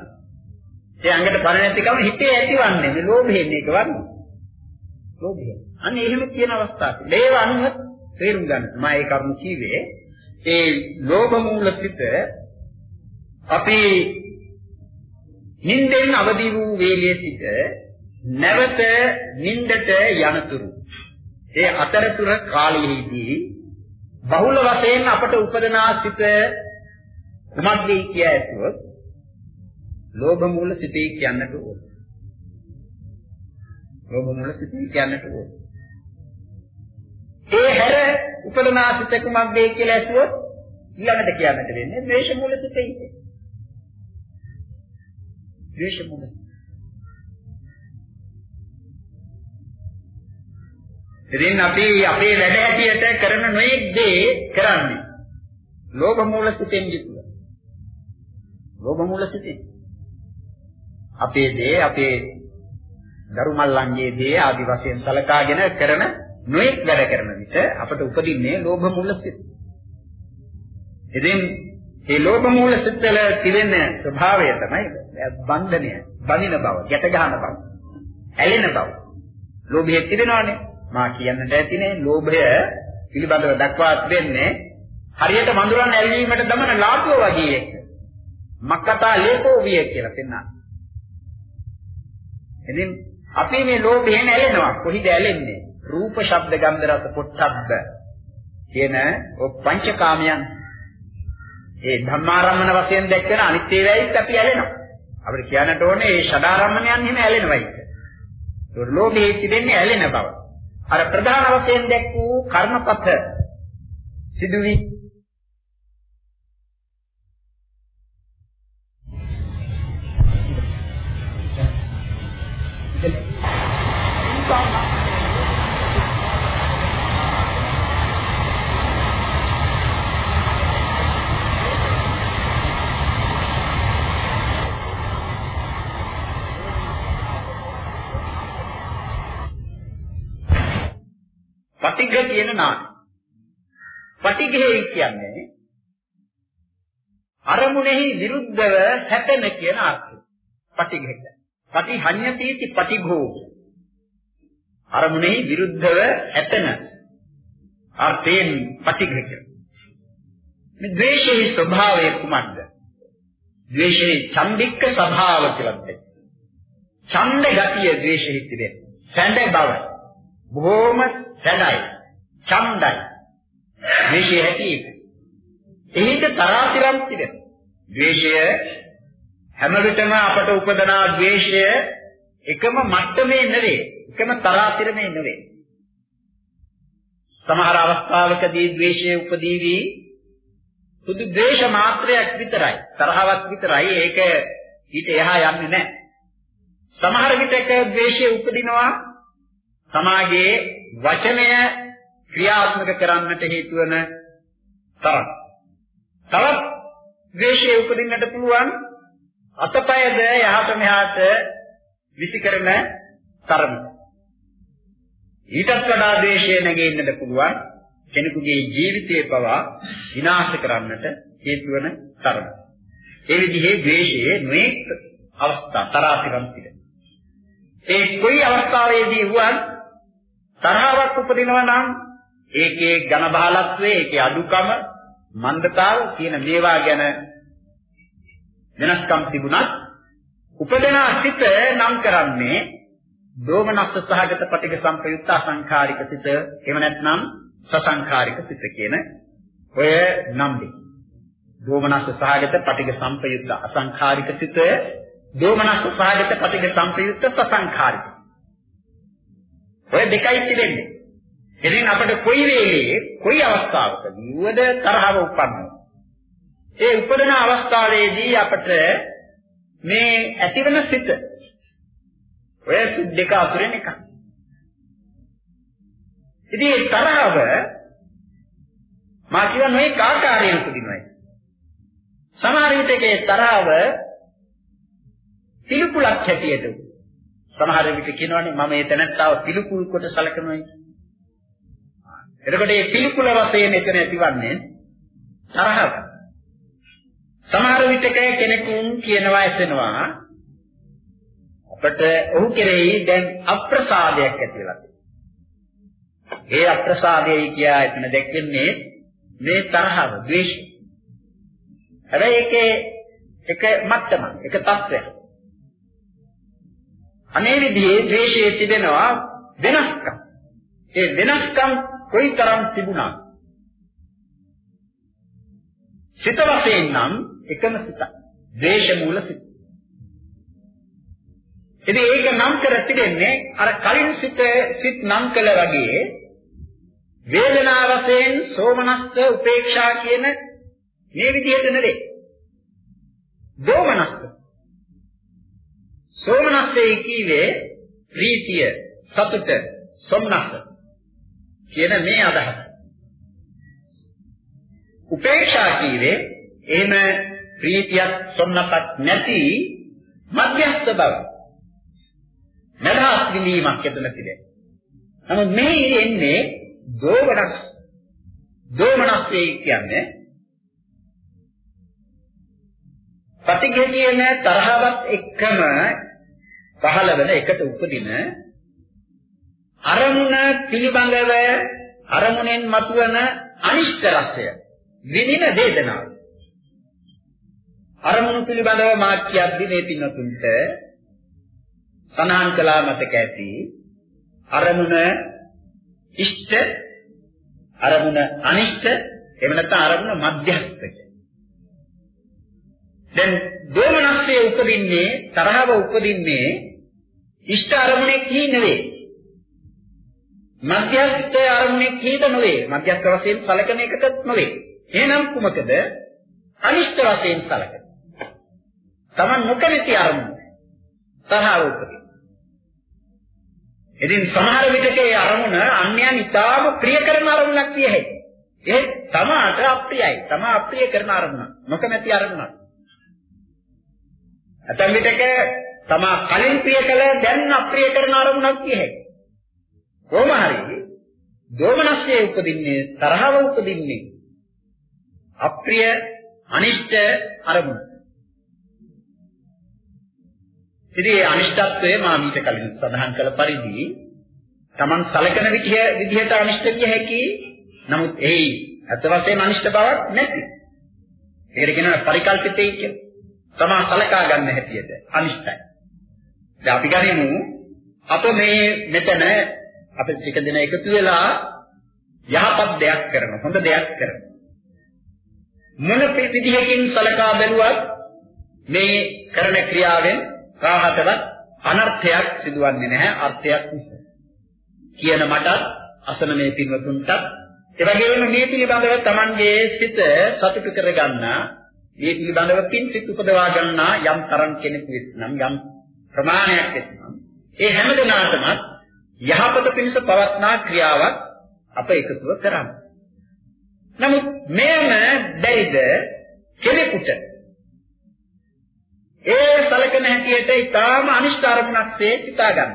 ඒ ඇඟට පණ නැතිකම හිතේ ඇතිවන්නේ මේ ලෝභයෙන් මේක වන්නේ. ලෝභය. අන්න එහෙම කියන අවස්ථාවක්. දේව අනුව තේරුම් ගන්න. මම ඒ කරුණු කීවේ ඒ ලෝභ මූල සිත අපි නිින්දෙන් අවදි වූ වේලයේ සිට නැවත නිින්දට යනතුරු ඒ අතරතුර කාලයේදී බහුල වශයෙන් අපට උපදනා සිත කුමක්ද කිය ඇසුවොත් ලෝභ මූල සිතේ කියන්නට ඕන. ලෝභ මූල සිතේ කියන්නට ඕන. ඒ හැර උපදනා සිත කුමක්ද කියලා ඇසුවොත් ඊළඟට කියන්නට වෙන්නේ ද්වේෂ මූල සිතේ. ද්වේෂ මූල ඉතින් අපි අපේ වැඩ හැටියට කරන නොයෙක් දේ කරන්නේ ලෝභ මූල සිතෙන් යුතුව. ලෝභ මූල සිතෙන්. අපේ දේ අපේ දරුමල්ලන්ගේ දේ ආදි වශයෙන් සලකාගෙන කරන නොයෙක් වැඩ කරන විට අපට උපදින්නේ ලෝභ මූල සිත. ඉතින් මේ ලෝභ මූල සිත්වල තිබෙන ස්වභාවය තමයි බන්ධනය, බනින බව, ගැට ගන්න බව, ඇලෙන බව. ලෝභය තිබෙනවානේ. මා කියන්නට ඇතිනේ ලෝභය පිළිබඳව දක්වා දෙන්නේ හරියට මඳුරන් ඇල්ලීමට දමන ලාටුව වගේ එක. මක්කතා ලේකෝ විය කියලා පෙන්වනවා. ඉතින් අපි මේ ලෝභයෙන් ඇලෙනවා. කොහිද ඇලෙන්නේ? රූප, ශබ්ද, ගන්ධ, රස, පොට්ටබ්බ කියන ඔය පංචකාමයන් ඒ ධම්මාරම්මන වශයෙන් දැක්කන අනිත් ඒවායිත් අපි ඇලෙනවා. අපිට කියන්නට ඕනේ මේ ෂඩාරම්මණයන් එහෙම ඇලෙනවයි. ඒක ලෝභයේ තිබෙන්නේ ඇලෙන බව. අර ප්‍රධාන වශයෙන් දැක් වූ කර්මපත සිදුවි පටිඝ කියන නාමය. පටිඝේ කියන්නේ අරමුණෙහි විරුද්ධව හැපෙන කියන අර්ථය. පටිඝක. පටිහඤ්ඤතිති පටිඝෝ. අරමුණෙහි විරුද්ධව හැපෙන අර්ථයෙන් පටිඝක. මේ ද්වේෂයේ ස්වභාවය කුමක්ද? ද්වේෂයේ ඡන්දික්ක ස්වභාව කියලා කියනවා. ඡන්ද ගතිය ද්වේෂෙහි තිබෙන. සැඬ බව. බොහෝම සැඬයි. ඡන්දයි. ද්වේෂයේ ඇති එක. එහිද තරාතිරම් තිබෙන. ද්වේෂය හැම විටම අපට උපදනා ද්වේෂය එකම මට්ටමේ නෙවෙයි. එකම තරාතිරමේ නෙවෙයි. සමහර අවස්ථාවකදී ද්වේෂය උපදීවි සුදු ද්වේෂ මාත්‍රයක් විතරයි. තරහවක් විතරයි. ඒක ඊට එහා යන්නේ නැහැ. සමහර විටක ද්වේෂය උපදිනවා සමාගයේ වචනය ක්‍රියාත්මක කරන්නට හේතු වන තරම්. තවත් ද්වේෂය උපදින්නට පුළුවන් අතපයද යහත මෙහාට විසිකරන තරම. ඊටත් වඩා ද්වේෂය නැගෙන්නට පුළුවන් කෙනෙකුගේ ජීවිතය පවා විනාශ කරන්නට හේතු වන තරම. ඒ විදිහේ ද්වේෂයේ නොඑක් අවස්ථා තරාතිරම් පිට. ඒ කොයි අවස්ථාවේදී වුවත් තරහවක් උපදිනවා නම් ඒකේ ඝන බහලත්වයේ ඒකේ අඩුකම මන්දතාව කියන මේවා ගැන වෙනස්කම් තිබුණත් උපදනා සිත නම් කරන්නේ දෝමනස්ස සහගත පටික සම්පයුක්ත අසංඛාරික සිත එහෙම නැත්නම් සසංඛාරික සිත කියන ඔය නම් දෙක. දෝමනස්ස සහගත පටික සම්පයුක්ත අසංඛාරික සිත දෝමනස්ස සහගත පටික සම්පයුක්ත සසංඛාරික. ඔය දෙකයි තිබෙන්නේ. ඉතින් අපිට කොයි වෙලේ කොයි අවස්ථාවකදී වද තරහව උපන්නා. ඒ උපදන අවස්ථාවේදී අපට මේ ඇතිවන සිත ඔය සිත් දෙක අතරින් එකක්. ඉතින් ඒ තරහව මා කියන මේ කාකාරයෙන් උපදිනවා. සමහර විටකේ තරහව පිළිකුලක් හැටියට සමහර විට කියනවානේ මම ඒ තැනත්තාව පිළිකුල් කොට සැලකනවා එතකොට මේ පිළිකුල වශයෙන් එතන ඇතිවන්නේ තරහව. සමහර විටක කෙනෙකුන් කියනවා ඇසෙනවා අපට ඔහු කෙරෙහි දැන් අප්‍රසාදයක් ඇති වෙලා තියෙනවා. ඒ අප්‍රසාදයයි කියා එතන දැක්වෙන්නේ මේ තරහව, ද්වේෂය. හැබැයි ඒකේ එක මට්ටමක්, එක තත්ත්වයක්. අනේ විදිහේ ද්වේෂයේ තිබෙනවා වෙනස්කම්. ඒ වෙනස්කම් කොයිතරම් තිබුණා. සිත වශයෙන් නම් එකම සිතක්. ද්වේෂ මූල සිත. ඉතින් ඒක නම් කර තිබෙන්නේ අර කලින් සිත සිත් නම් කළ වගේ වේදනා වශයෙන් සෝමනස්ස උපේක්ෂා කියන මේ විදිහට නෙවේ. දෝමනස්ස. සෝමනස්සේ කීවේ ප්‍රීතිය, සතුට, සොම්නස්ස. කියන මේ අදහස. උපේක්ෂා කීවේ එහෙම ප්‍රීතියක් සොන්නපත් නැති මධ්‍යස්ථ බව. නදහස් විඳීමක් එතන තිබේ. නමුත් මේ එන්නේ දෝමනස් දෝමනස්සේ කියන්නේ පටිඝ කියන තරහවත් එක්කම පහළ වෙන එකට උපදින අරමුණ පිළිබඳව අරමුණෙන් මතුවන අනිෂ්ට රසය විඳින වේදනාව. අරමුණු පිළිබඳව මාත්‍යද්දි මේ පින්නතුන්ට සනහන් කළා මතක ඇති අරමුණ ඉෂ්ට අරමුණ අනිෂ්ට එහෙම නැත්නම් අරමුණ මධ්‍යස්ථක. දැන් දෝමනස්සේ උපදින්නේ තරහව උපදින්නේ ඉෂ්ට අරමුණේ කී නෙවෙයි මධ්‍යස්ථ අරමුණේ කීද නොවේ. මධ්‍යස්ථ වශයෙන් සැලකෙන එකකත් නොවේ. එහෙනම් කුමකද? අනිෂ්ඨ වශයෙන් සැලකෙන. Taman නොකැමති අරමුණ. තරහව උපදින. ඉතින් සමහර විටක ඒ අරමුණ අන්‍යයන් ඉතාම ප්‍රිය කරන අරමුණක් කිය හැකියි. ඒ තමාට අප්‍රියයි. තමා අප්‍රිය කරන අරමුණ. නොකමැති අරමුණක්. ඇතැම් විටක තමා කලින් ප්‍රිය කළ දැන් අප්‍රිය කරන අරමුණක් කිය හැකියි. කොහොම හරි දෝමනස්යේ උපදින්නේ තරහව උපදින්නේ අප්‍රිය අනිෂ්ට අරමුණ. ඉතින් මේ අනිෂ්ටත්වය මා මීට කලින් සඳහන් කළ පරිදි Taman සලකන විදිය විදිහට අනිෂ්ට කිය හැකි නමුත් එහි අත වශයෙන් අනිෂ්ට බවක් නැති. ඒකට කියනවා පරිකල්පිතයි කියලා. තමා සලකා ගන්න හැටියට අනිෂ්ටයි. දැන් අපි ගනිමු අප මේ මෙතන අපි ටික දෙන එකතු වෙලා යහපත් දෙයක් කරන හොඳ දෙයක් කරන මොන විදිහකින් සලකා බැලුවත් මේ කරන ක්‍රියාවෙන් කාහටවත් අනර්ථයක් සිදුවන්නේ නැහැ අර්ථයක් නිසා. කියන මට අසන මේ පින්වතුන්ට ඒ වගේම මේ පිළිබඳව Tamanගේ සිත සතුටු කරගන්න මේ පිළිබඳව පින් සිත් උපදවා ගන්නා යම් තරම් කෙනෙකු නම් යම් ප්‍රමාණයක් එතනම් ඒ හැම දිනාටම යහපත පිණිස පවත්නා ක්‍රියාවක් අප එකතුව කරන්න. නමුත් මෙයම බැරිද කෙනෙකුට ඒ සලකන හැටියට ඊටාම අනිෂ්ඨ අරමුණක්සේ සිතා ගන්න.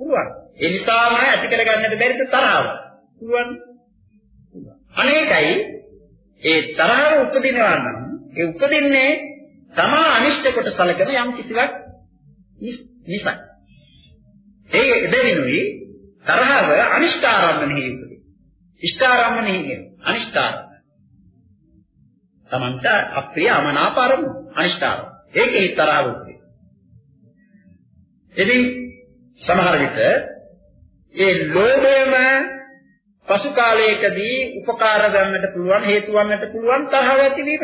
පුළුවන්. ඒ නිසාම ඇති කරගන්නට බැරිද තරහව. පුළුවන්. අනේකයි ඒ තරහව උපදිනවා නම් ඒ උපදින්නේ තමා අනිෂ්ඨ කොට සලකන යම් කිසිවක් නිසා. ඒ දෙවිනුයි තරහව අනිෂ්ඨාරම්මනෙහි උපදී. ඉෂ්ඨාරම්මනෙහි කියන්නේ අනිෂ්ඨාරම්ම. තමන්ට අප්‍රිය අමනාපරම අනිෂ්ඨාරම්ම. ඒකේ තරහ උත්තේ. ඉතින් සමහර විට ඒ ලෝභයම පසු කාලයකදී උපකාර ගන්නට පුළුවන් හේතු වන්නට පුළුවන් තරහව ඇතිවීම.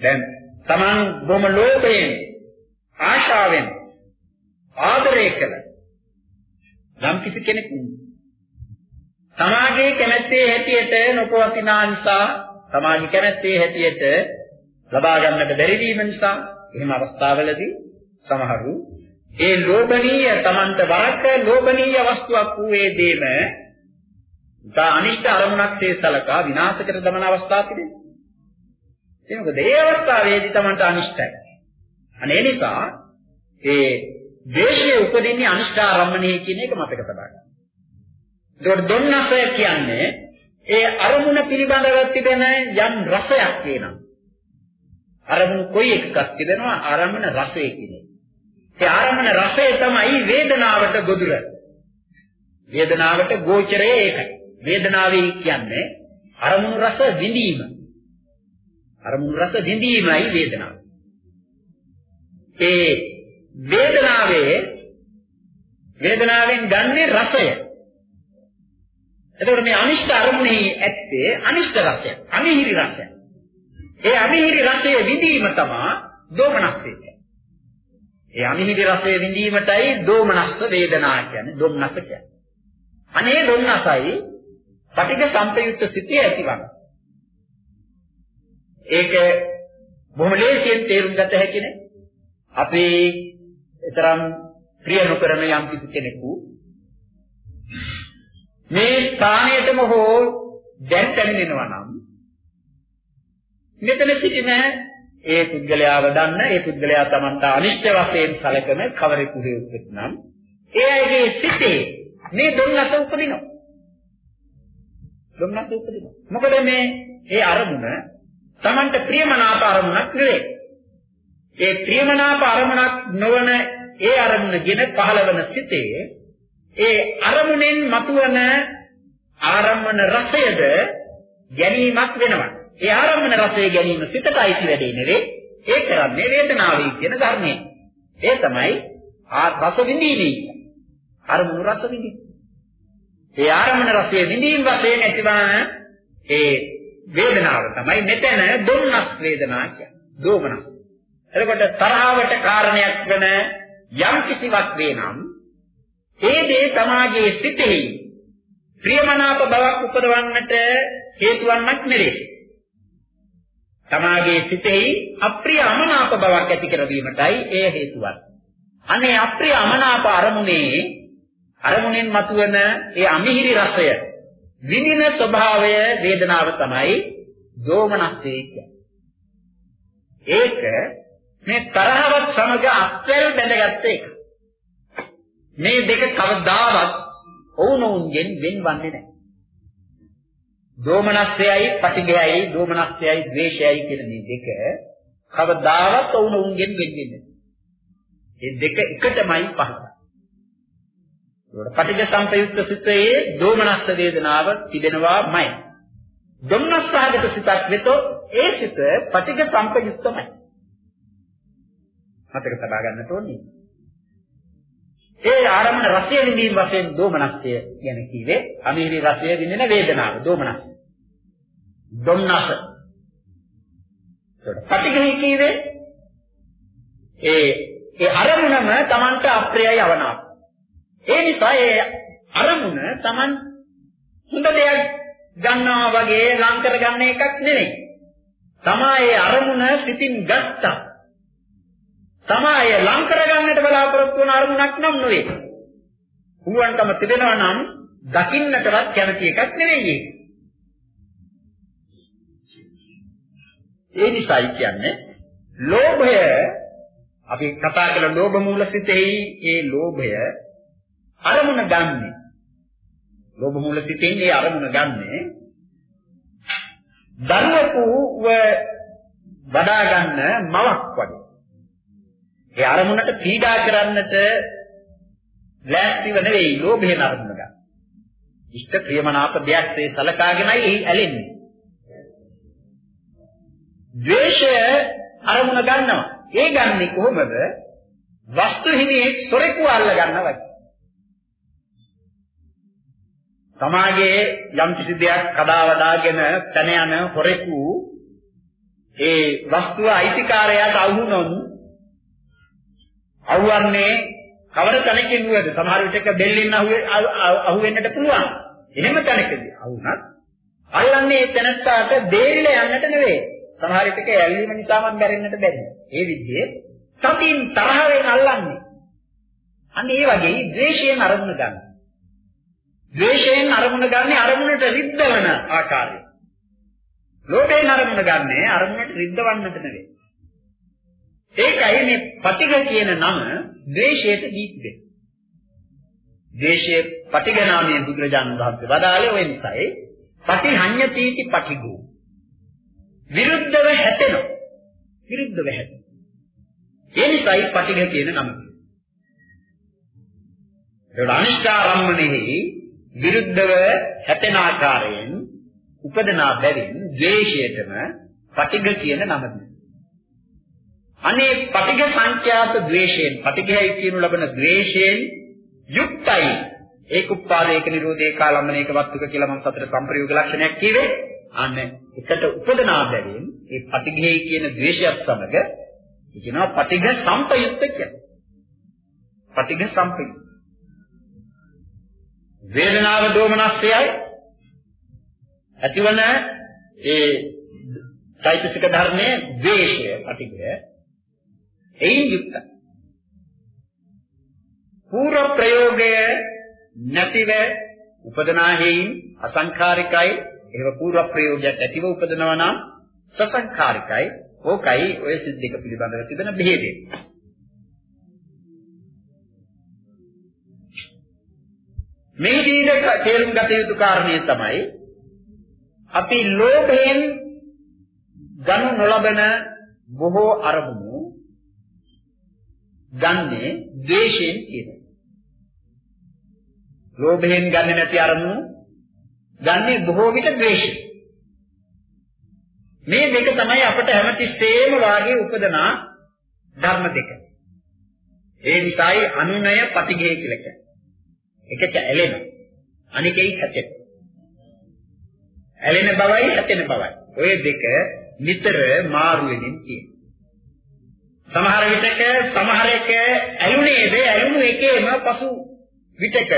දැන් Taman බොම ලෝභයෙන් ආශාවෙන් ආදරය කළ යම් කිසි කෙනෙක් තමාගේ කැමැත්තේ හැටියට නොපවතිනා නිසා තමාගේ කැමැත්තේ හැටියට ලබා ගන්නට බැරි වීම නිසා එහෙම අවස්ථාවලදී සමහරු ඒ ලෝභනීය Tamanta වරක ලෝභනීය වස්තුවක් වූ ඒ දේම තා අනිෂ්ට අරමුණක්සේ සලකා විනාශ කර දමන අවස්ථා තිබෙනවා. ඒ මොකද ඒ අවස්ථාවේදී Tamanta අනිෂ්ටයි. අනේ නිසා ඒ දේශයේ උපදින්නේ අනිෂ්ට ආරම්මණය කියන එක මතක තබා ගන්න. ඒකට දොන්නස කියන්නේ ඒ අරමුණ පිළිබඳව තිබෙන යම් රසයක් වෙනවා. අරමුණු කොයි එකක් තිබෙනවා ආරම්මන රසය කියන්නේ. ඒ ආරම්මන රසය තමයි වේදනාවට ගොදුර. වේදනාවට ගෝචරය ඒකයි. වේදනාවේ කියන්නේ අරමුණු රස විඳීම. අරමුණු රස විඳීමයි වේදනාව. ඒ වේදනාවේ වේදනාවෙන් ගන්නේ රසය. එතකොට මේ අනිෂ්ඨ අරමුණේ ඇත්තේ අනිෂ්ඨ රසය, අමිහිරි රසය. ඒ අමිහිරි රසය විඳීම තමයි දෝමනස්සේ. ඒ අමිහිරි රසය විඳීමටයි දෝමනස්ස වේදනා කියන්නේ, දොම්නස කියන්නේ. අනේ දොම්නසයි පටිඝ සම්පයුක්ත සිටේ ඇතිවන. ඒක බොහොම ලේසියෙන් තේරුම් ගත හැකිනේ. අපේ තරම් ප්‍රිය නොකරන යම් කිසි කෙනෙකු මේ ස්ථානයටම හෝ දැන් පැමිණෙනවා නම් මෙතන සිටින ඒ පුද්ගලයාව දන්න ඒ පුද්ගලයා Tamanta අනිෂ්ට වශයෙන් සැලකන කවරෙකු හේතුත් නම් ඒ අයගේ සිටේ මේ දුන්නස උපදිනවා. දුන්නස උපදිනවා. මොකද මේ ඒ අරමුණ Tamanta ප්‍රියමනාප අරමුණක් නෙවෙයි. ඒ ප්‍රියමනාප අරමුණක් නොවන ඒ අරමුණගෙන පහළවන සිටේ ඒ අරමුණෙන් මතුවන ආරම්මන රසයද ගැනීමක් වෙනවා. ඒ ආරම්භන රසය ගැනීම සිතට අයිති වැඩේ නෙවෙයි. ඒ කරන්නේ වේදනාවයි කියන ධර්මය. ඒ තමයි රස විඳීමේ. අරමුණු රස විඳීම. ඒ ආරම්භන රසයේ විඳීම් වශයෙන් ඇතිවන ඒ වේදනාව තමයි මෙතන දුන්නස් වේදනා කියන්නේ. දෝමනස්. එතකොට තරහවට කාරණයක් වෙන යම් කිසිවක් වේනම් ඒ දේ තමාගේ සිතෙහි ප්‍රියමනාප බවක් උපදවන්නට හේතු වන්නක් නෙවේ. තමාගේ සිතෙහි අප්‍රිය අමනාප බවක් ඇති කරවීමටයි එය හේතු වන්නේ. අනේ අප්‍රිය අමනාප අරමුණේ අරමුණෙන් මතුවන ඒ අමිහිරි රසය විඳින ස්වභාවය වේදනාව තමයි දෝමනස්සේ කියන්නේ. ඒක මේ තරහවත් සමග අත්වැල් බැඳගත්ත එක. මේ දෙක කවදාවත් ඔවුනොවුන්ගෙන් වෙන්වන්නේ නැහැ. දෝමනස්සයයි පටිඝයයි දෝමනස්සයයි ද්වේෂයයි කියන මේ දෙක කවදාවත් ඔවුනොවුන්ගෙන් වෙන්නේ නැහැ. මේ දෙක එකටමයි පහළ. ඒකට පටිඝ සංපයුක්ත සිතේ දෝමනස්ස වේදනාව තිබෙනවාමයි. ධම්නස්සහගත සිතක් වෙතොත් ඒ සිත පටිඝ සංපයුක්තමයි. මතක තබා ගන්නට ඕනේ. ඒ ආරම්භන රසය විඳීම වශයෙන් දෝමනස්ය ගැන කිව්වේ අමීරි රසය විඳින වේදනාව දෝමනස්. ධම්නස. ඒකට පටිඝය කිව්වේ ඒ ඒ අරමුණම Tamanට අප්‍රියයි අවනාප. ඒ නිසා ඒ අරමුණ Taman හොඳ දෙයක් ගන්නවා වගේ ලං කරගන්න එකක් නෙවෙයි. තමා ඒ අරමුණ සිතින් ගත්තා. තමා ඒ ලං කරගන්නට බලාපොරොත්තු වන අරමුණක් නම් නෙවෙයි. පුළුවන්කම තිබෙනවා නම් දකින්නටවත් කැමති එකක් නෙවෙයි ඒක. ඒ නිසායි කියන්නේ ලෝභය අපි කතා කළ ලෝභ මූල සිතෙහි ඒ ලෝභය අරමුණ ගන්නෙ. ලෝභ මූල සිතෙන් ඒ අරමුණ ගන්නෙ දරුවෙකුව වඩා ගන්න මවක් වගේ. ඒ අරමුණට පීඩා කරන්නට ලෑස්තිව නෙවෙයි ලෝභයෙන් අරමුණ ගන්න. ඉෂ්ට ප්‍රියමනාප දෙයක් ඒ සලකාගෙනයි එහි ඇලෙන්නේ. ද්වේෂය අරමුණ ගන්නවා. ඒ ගන්නේ කොහොමද? වස්තු හිමියෙක් සොරෙකු අල්ල ගන්නවා වගේ. සමාජයේ යම් කිසි දෙයක් කඩා වඩාගෙන තන යන හොරෙකු ඒ වස්තුව අයිතිකාරයාට අහුනොත් අහුවන්නේ කවර තැනකින් වුවද? සමහර විටක දෙල්ලින් අහුවෙන්නට පුළුවන්. එහෙම තැනකදී අහුනත් අල්ලන්නේ ඒ තැනත්තාට දෙල්ල යන්නට නෙවෙයි. සමහර විටක ඇල්ලීම නිසාම බැරෙන්නට බැරි. ඒ විදිහේ සතින් තරහෙන් අල්ලන්නේ. අන්න ඒ වගේ ද්වේෂයෙන් අරමුණ ගන්නවා ද්වේෂයෙන් අරමුණ ගන්න අරමුණට රිද්දවන ආකාරය. ලෝභයෙන් අරමුණ ගන්න අරමුණට රිද්දවන්නට නෙවෙයි. ඒකයි මේ පටිඝ කියන නම ද්වේෂයට දී තිබෙන්නේ. ද්වේෂයේ පටිඝ නාමයෙන් බුදුරජාණන් වහන්සේ වදාළේ ওই නිසායි පටිහඤ්ඤතිටි පටිඝෝ. විරුද්ධව හැතෙනවා. විරුද්ධව හැතෙනවා. ඒ නිසායි පටිඝ කියන නම. ඒ අනිෂ්ඨාරම්මණෙහි විරුද්ධව හැපෙන ආකාරයෙන් උපදනා බැවින් ද්වේෂයටම පටිඝ කියන නම අනේ පටිඝ සංඛ්‍යාත ද්වේෂයෙන් පටිඝයයි කියනු ලබන ද්වේෂයෙන් යුක්තයි. ඒක උපාදේක නිරෝධේ කාලම්මනේක වස්තුක කියලා මම සතර සම්ප්‍රයෝග ලක්ෂණයක් කිව්වේ. අන්න එකට උපදනා බැවින් ඒ පටිඝයයි කියන ද්වේෂයත් සමග කියනවා පටිඝ සම්පයුක්ත කියලා. පටිඝ සම්පයුක්ත. වේදනාව දෝමනස්සයයි. ඇතිවන ඒ চৈতසික ධර්මයේ ද්වේෂය පටිඝය. එයින් යුක්තයි පූර්ව ප්‍රයෝගය නැතිව උපදනා හේයින් අසංඛාරිකයි. ඒව පූර්ව ප්‍රයෝගයක් ඇතිව උපදනවා නම් සසංඛාරිකයි. ඕකයි ඔය සිද්දක පිළිබඳව තිබෙන බෙහෙදේ. මේකීද තේරුම් ගත යුතු කාරණය තමයි අපි ලෝභයෙන් ගනු නොලබන බොහෝ අරමුණු ගන්නේ ද්වේෂයෙන් කියනවා. ලෝභයෙන් ගන්නේ නැති අරමුණු ගන්නේ බොහෝ විට ද්වේෂයෙන්. මේ දෙක තමයි අපට හැමතිස්සෙම වාගේ උපදනා ධර්ම දෙක. ඒ නිසායි අනුනය පටිඝය කියලා කියන්නේ. එකට ඇලෙනවා. අනිකෙයි හැතෙන. ඇලෙන බවයි හැතෙන බවයි. ඔය දෙක නිතර මාරු වෙමින් තියෙනවා. සමහර විටක සමහර එක ඇලුනේද ඇලුණු එකේම පසු විටක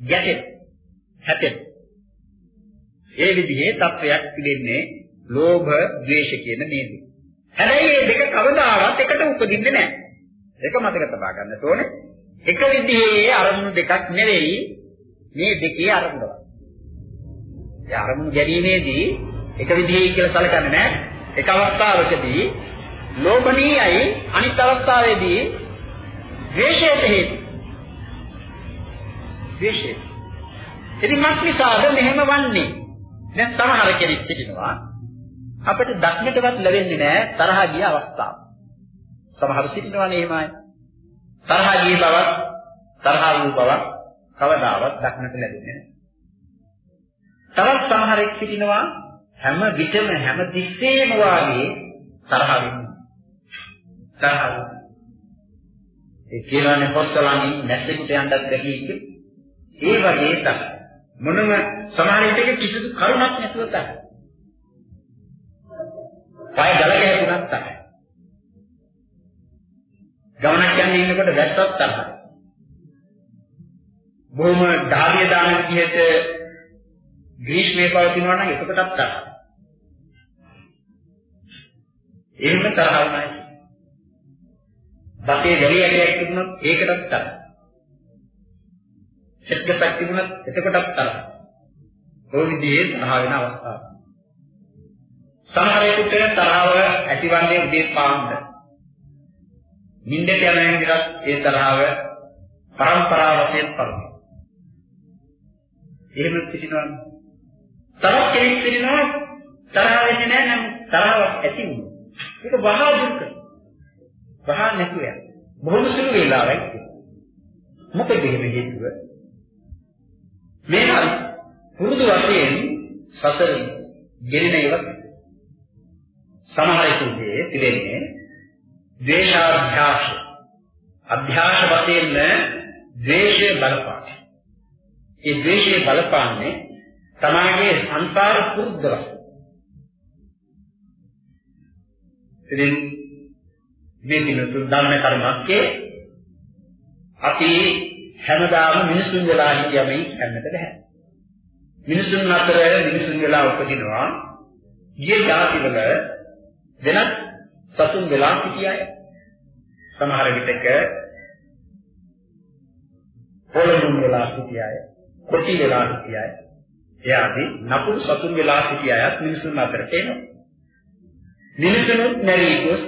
ගැටෙන හැතෙන. ඒ විදිහේ තත්වයක් තිබෙන්නේ ලෝභ, ද්වේෂ කියන මේ දෙක. හැබැයි මේ දෙක කවදාවත් එකට උපදින්නේ නැහැ. ඒක මතක තබා ගන්න ඕනේ. එක විදිහේ අරමුණු දෙකක් නෙවෙයි මේ දෙකේ අරමුණ. ඒ අරමුණු ගැනීමේදී එක විදිහේ කියලා සැලකන්නේ නැහැ. එක අවස්ථාවකදී ලෝභණීයයි අනිත් අවස්ථාවේදී ද්වේෂයට හේතු. ද්වේෂය. ඉතින් මක් නිසාද මෙහෙම වන්නේ? දැන් සමහර කෙනෙක් සිටිනවා අපිට දක්නටවත් ලැබෙන්නේ නැහැ තරහ ගිය අවස්ථාව. සමහර සිටිනවානේ එහෙමයි. තරහ ගිය බවක් තරහ වූ බවක් කවදාවත් දක්නට ලැබෙන්නේ නැහැ. තවත් සමහරෙක් සිටිනවා හැම විටම හැම තිස්සෙම වාගේ තරහ වෙනවා. තරහ ඒ කියනවානේ පොස්තලන්නේ නැස්සෙකුට යන්නත් බැහැ ඒ වගේ තමයි. මොනම සමහර විටක කිසිදු කරුණක් නැතුව තමයි. පය ගල ගැහුණක් තමයි. ගමනක් යන්නේ ඉන්නකොට වැස්සක් තමයි. බොහොම ධාර්ය දාන විදිහට ග්‍රීෂ්මයේ පවතිනවා නම් එතකොටත් තරහ. එහෙම තරහ වුණායි. බතේ වැලිය ඇටයක් තිබුණොත් ඒකටත් තරහ. එක්කසක් තිබුණත් එතකොටත් තරහ. ඔය විදිහේ තරහ වෙන අවස්ථාවක්. සමහරෙකුට තරහව ඇතිවන්නේ උදේ පාන්දර. නිින්දට යන විදිහට ඒ තරහව පරම්පරාව වශයෙන් පරමයි. එහෙම පිටිනවා. තරහ කෙනෙක් පිටිනවා තරහ වෙන්නේ නැහැ නම් තරහවක් ඇති වුණා. ඒක වහා දුක් කරනවා. වහා නැතුව යන. බොහොම සුළු වේලාවක්. මොකද එහෙම හේතුව? මේ පුරුදු වශයෙන් සසරින් ගෙනෙන ඒවා සමහරෙකුගේ තිබෙන්නේ ද්වේෂාභ්‍යාස අභ්‍යාස වශයෙන් ද්වේෂය බලපාන. ඒ ද්වේෂය බලපාන්නේ තමාගේ සංසාර පුරුද්දව. ඉතින් මේ දිනතුන් ධර්ම කර්මක්කේ අපි හැමදාම මිනිසුන් වෙලා හිටියමයි යන්නට බෑ. මිනිසුන් අතර මිනිසුන් වෙලා උපදිනවා. ගිය જાතිවල වෙනත් සතුන් වෙලා සිටියය. සමහර විටක පොළොමුන් වෙලා සිටියය. කොටි වෙලා සිටියය. එයාදී නපුරු සතුන් වෙලා සිටියයත් මිනිසුන් අතරට එනවා. මිනිසුනුත් නැරී ගොස්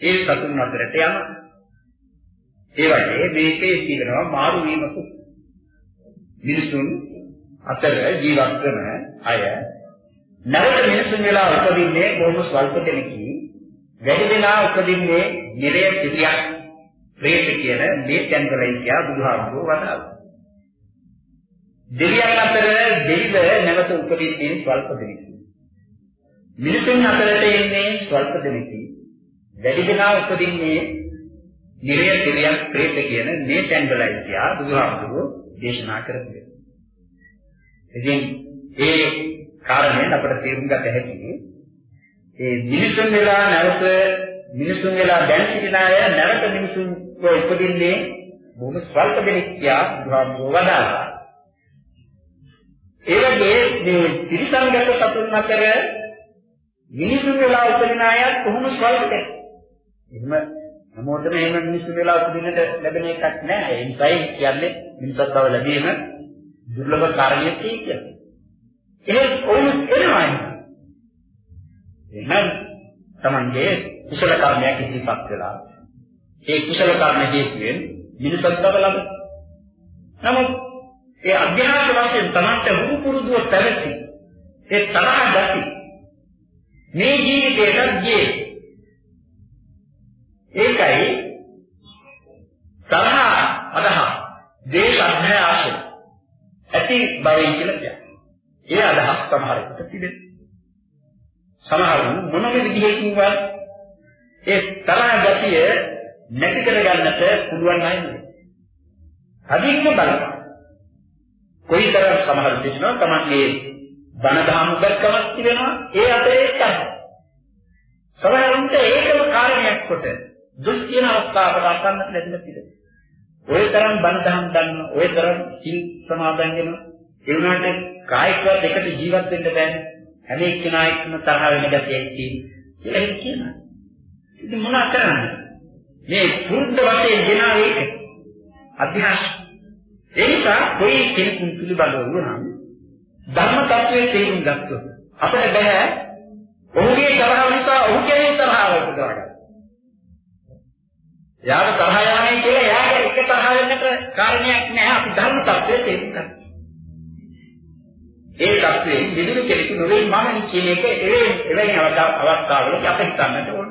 ඒ සතුන් අතරට යනවා. ඒ වගේ මේකේ තියෙනවා මාරු වීමක මිනිසුන් අතර ජීවත් වෙන අය නැවත මිනිසුන් වෙලා උපදින්නේ බොහොම ස්වල්ප දෙනෙකි. වැඩි දෙනා උපදින්නේ නිරය පිටියක් ප්‍රේත කියන මේ තැන්වලයි කියා බුදුහාමුදුරුවෝ වදාළා. දෙවියන් අතර දෙවිද නැවත උපදින්නේ ස්වල්ප දෙනෙකි. මිනිසුන් අතරට එන්නේ ස්වල්ප දෙනෙකි. වැඩි දෙනා උපදින්නේ නිරය පිටියක් ප්‍රේත කියන මේ තැන්වලයි කියා බුදුහාමුදුරුවෝ දේශනා කරපු. ඉතින් ඒ කාරණයෙන් අපිට තේරුම් ගත හැකි ඒ මිනිසුන් වෙලා නැවත මිනිසුන් වෙලා දැන් සිටින අය නැවත මිනිසුන් උපදින්නේ බොහොම ස්වල්ප දෙනෙක් කියා බුදුහාමුදුරුවෝ වදාළා. ඒ වගේ මේ ත්‍රිසංගත සතුන් අතර මිනිසුන් වෙලා උපදින අය කොහොම ස්වල්පද? එහෙම හැමෝටම එහෙම මිනිසුන් වෙලා උපදින්නට ලැබෙන එකක් නෑ. ඒ නිසායි කියන්නේ මිනිසත් බව ලැබීම දුර්ලභ කාරණයක් කියලා. එහෙත් ඔවුන් එනවා. එහෙනම් Tamange කුසල කර්මයක් ඉදිරිපත් වෙලා ඒ කුසල කර්ම හේතුවෙන් මිනිසත් බව ලබන. නමුත් ඒ අධ්‍යාත්ම වශයෙන් Tamanට වුරු පුරුදුව පැවති ඒ තරහ ගති මේ ජීවිතයට ගියේ ඒකයි තරහ අදහ දේශ අධ්‍යාසය ඇති බවයි කියලා කියන්නේ. ඒ අදහස් සමහරකට තිබෙනවා. සමහරු මොන විදිහකින්වත් ඒ තරහ ගතිය නැති කරගන්නට පුළුවන් අය නෙවෙයි. අධික බලපං. කොයිතරම් සමහර දෙනවා තමන්ගේ බණ දහම් උගත්කමක් තිබෙනවා ඒ අතරේ එකයි. සමහරුන්ට ඒකම කාරණයක් කොට දුස් කියන අවස්ථාවකට අසන්නට ලැබෙන පිළිද. ඔය තරම් බණ දහම් දන්න, ඔය තරම් සිල් සමාදන් වෙන, ඒ වුණාට කායිකවත් එකට ජීවත් වෙන්න බෑනේ. හැම එක්කෙනා එක්කම තරහ වෙන ගැතියක් තියෙන. කියලා කියනවා. ඉතින් මොනවා කරන්නේ? මේ පුරුද්ද වශයෙන් දෙනා ඒක. අධ්‍යාස. ඒ නිසා કોઈ කෙනෙකු පිළිබඳව වුණාම ධර්ම tattve තේරුම් ගත්තොත් අපිට බෑ ඔහුගේ තරහ නිසා ඔහු කෙරෙහි තරහව උපදවා ගන්න. යාට තරහ යන්නේ කියලා යාට එක තරහ වෙන්නට කාරණයක් නැහැ අපි ධර්ම tattve තේරුම් ගන්න. ඒ tattve විදුලි කෙනෙකු නොවේ මම කියන එක එවැනි අවස්ථාවලදී අප හිතන්නට ඕන.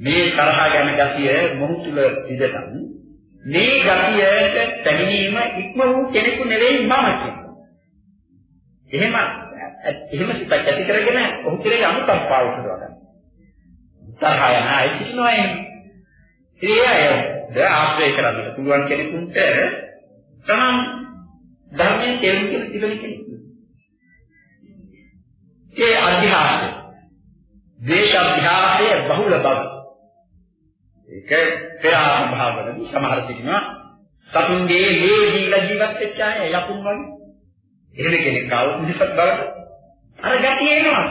මේ තරහ ගැන ගතිය මොහු තුල ඉඳන් මේ ගතියට පැමිණීම ඉක්ම වූ කෙනෙකු නෙවෙයි මම කියන්නේ. එහෙම එහෙම සිතක් ඇති කරගෙන ඔහු කෙරේ අනුකම්පාව උපදවා ගන්න. තරහ යන අය සිටිනවා එහෙම. ඒ අය ද ආශ්‍රය කරන්නට පුළුවන් කෙනෙකුට තමන් ධර්මයේ තේරුම් ගන්න තිබෙන කෙනෙක්. ඒ අධ්‍යාසය, දේශ අධ්‍යාසය බහුල බව. ඒක පෙර ආත්ම භාවවලදී සමහර සිටිනවා සතුන්ගේ ලේ දීලා ජීවත් වෙච්ච අය යකුන් වගේ. එහෙම කෙනෙක් ආවොත් මිසක් බලන්න අර ගැටිය එනවා.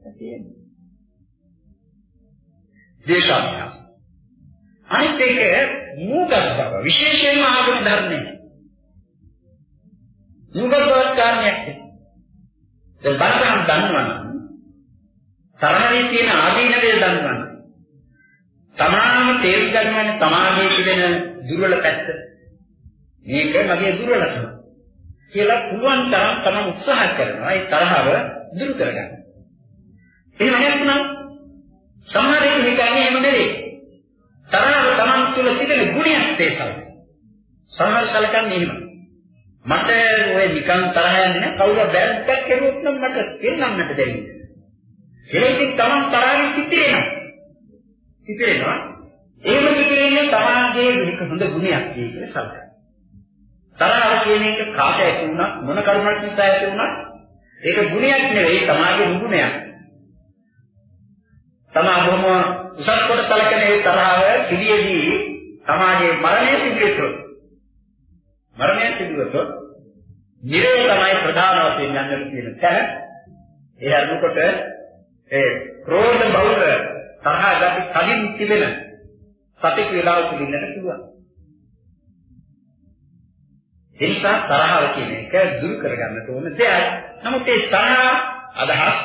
ගැටිය එනවා. දේශාභ්‍යාස. අනිත් එක මූගත් බව විශේෂයෙන්ම ආගම ධර්මයේ. මූගත් බව කාරණයක්. දැන් බලන්න දන්නවනම් තරහේ තියෙන ආදීනවය දන්නවනම් තමාම තේරුම් ගන්නවනේ තමාගේ තිබෙන දුර්වල පැත්ත. මේක මගේ දුර්වලකම. කියලා පුළුවන් තරම් තමයි උත්සාහ කරනවා ඒ තරහව දුරු කරගන්න. එහෙම නැත්නම් සමහර විට හිතන්නේ එහෙම නෙවෙයි. තරහව Taman තුළ තිබෙන ගුණයක් තේසල්. සමහර සලකන්නේ එහෙම. මට ඔය නිකන් තරහ යන්නේ නැහැ කවුරු බැලන්ස් එකක් කරුවොත් නම් මට පෙන්නන්නට දෙන්නේ. ඒකෙන් Taman තරහින් පිටිරෙනවා. පිටිරෙනවා. එහෙම පිටිරෙන්නේ Tamanගේ මේක හොඳ ගුණයක් කියලා සලකනවා. තරහව කියන එක කාට ඇති වුණත් මොන කරුණක් නිසා ඇති වුණත් ඒක ගුණයක් නෙවෙයි තමාගේ නුගුණයක්. තමා බොහොම උසස් කොට සැලකෙන ඒ තරහව පිළියේදී තමාගේ මරණය සිදුවෙතොත් මරණය සිදුවෙතොත් නිරේ තමයි ප්‍රධාන වශයෙන් යන්නට තියෙන තැන. ඒ අනුකොට ඒ ක්‍රෝධ බහුල තරහ ගති කලින් තිබෙන සතික වේලාව පිළින්නට පුළුවන්. ඒ නිසා තරහව කියන එක දුරු කරගන්න ඕන දෙයක්. නමුත් ඒ තරහ අදහස්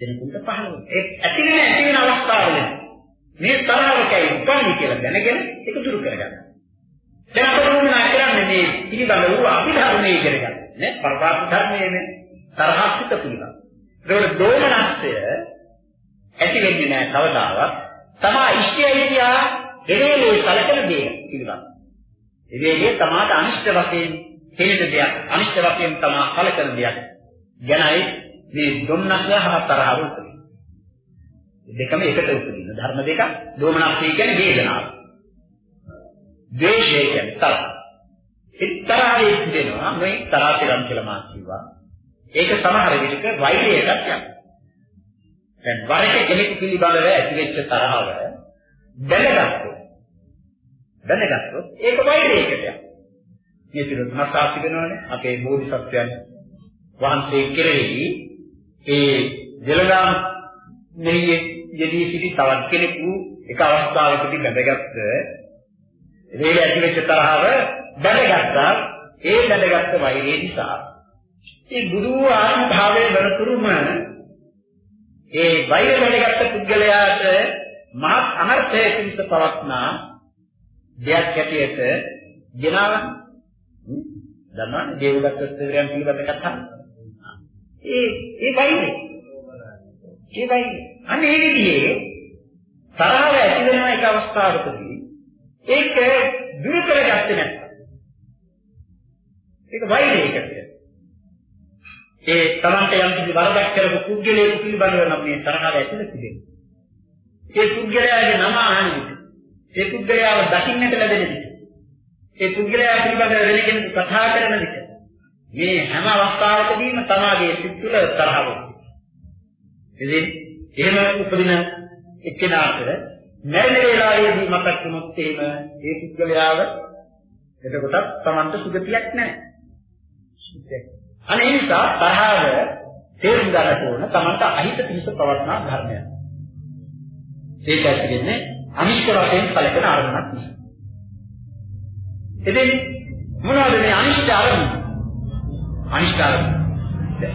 දෙනුන්ට පහළ වෙනවා. ඒ ඇති වෙන ඇති වෙන අවස්ථාවල මේ තරහව කයි උපන්නේ කියලා දැනගෙන ඒක දුරු කරගන්න. දැන් අපට උනා කරන්නේ මේ පිළිබඳ වූ අභිධර්මයේ ඉගෙන ගන්න. නේ? පරමාර්ථ ධර්මයේනේ තරහසිත පිළිබඳ. ඒකවල දෝමනස්ය ඇති වෙන්නේ නැහැ කවදාවත්. තමා ඉෂ්ටයයි කියා එරේලේ සැලකෙන දේ පිළිබඳ. ඉවේගේ තමාට අනිෂ්ට වශයෙන් තේරෙන දෙයක් අනිෂ්ට වශයෙන් තමා කලකන දෙයක් ගැනයි මේ දුන්නස හා තරහව උපදින. දෙකම එකට උපදින ධර්ම දෙක දෝමනස්ය කියන්නේ වේදනාව. ද්වේෂය කියන්නේ තරහ. ඒ තරහේ තිබෙනවා මේ තරහිරම් කියලා මා කිව්වා. ඒක සමහර විටක වෛරයකට යනවා. දැන් වරක කෙනෙකු පිළිබඳව ඇතිවෙච්ච තරහව දැනගත්තොත් දැනගත්තොත් ඒක වෛරයකට යනවා. මේ පිළිතුර මසාති වෙනවනේ අපේ බෝධිසත්වයන් වහන්සේ කෙරෙහි ඒ දෙලගාම් මෙහි යෙදී සිටි තවත් කෙනෙකු එක අවස්ථාවකදී බැඳගත්ත වේල ඇතිවෙච්ච තරහව බැඳගත්තා ඒ බැඳගත්ත වෛරය නිසා ඒ බුදු ආත්ම භාවයේ වරතුරුම ඒ වෛර බැඳගත්ත පුද්ගලයාට මහත් අනර්ථයක් පිණිස පවත්නා දෙයක් හැටියට ගෙනාවා. දන්නවනේ දේවදත්ත ස්ත්‍රීයන් පිළිබඳ කතා. ඒ ඒ වයිනේ. ඒ වයිනේ. අනේ මේ විදිහේ තරහව ඇති වෙන එක අවස්ථාවකදී ඒක දුරු කරගත්තේ නැත්නම් ඒක වෛරයකට. ඒ තමන්ට යම් කිසි වරදක් කරපු පුද්ගලයෙකු පිළිබඳව නම් මේ තරහව ඇතිලා තිබෙනවා. ඒ පුද්ගලයාගේ නම අහන්නේ ඒ පුද්ගලයාව දකින්නට ලැබෙන විට ඒ පුද්ගලයා පිළිබඳව වෙන කෙනෙකු කතා කරන විට මේ හැම අවස්ථාවකදීම තමාගේ සිත් තුළ තරහව ඉතින් එහෙම උපදින එක්කෙනාට මරණ වේලාවේදී මතක් වුණොත් එහෙම ඒ පුද්ගලයාව එතකොටත් Tamanට සුගතියක් නැහැ. අනේ නිසා තරහව තේරුම් ගන්න ඕන Tamanට අහිත පිහිට පවත්නා ධර්මයක්. ඒක ඇත්තෙන්නේ අනිෂ්ට වශයෙන් සැලකෙන අරමුණක් නිසා. ඉතින් මොනවද මේ අනිෂ්ට අරමුණ? අනිෂ්ට අරමුණ.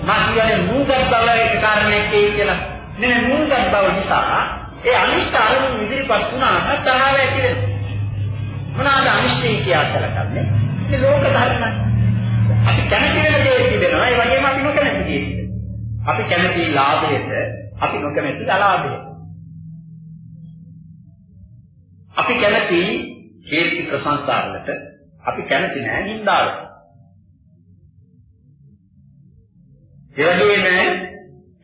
මා කියන්නේ මූගත් බව එක කාරණයක් කියලා. මෙන්න මූගත් බව නිසා ඒ අනිෂ්ට අරමුණ ඉදිරිපත් වුණාට තරහ ඇති වෙනවා. මොනවාද අනිෂ්ටයි කියලා කරන්නේ? මේ ලෝක ධර්මයි. අපි කැමති වෙන දේ තිබෙනවා ඒ වගේම අපි නොකැමති දේ තිබෙනවා. අපි කැමති ලාභයට අපි නොකැමති අලාභයට. අපි කැමති කීර්ති ප්‍රශංසාවලට අපි කැමති නෑ නින්දාවට. ඒ වගේම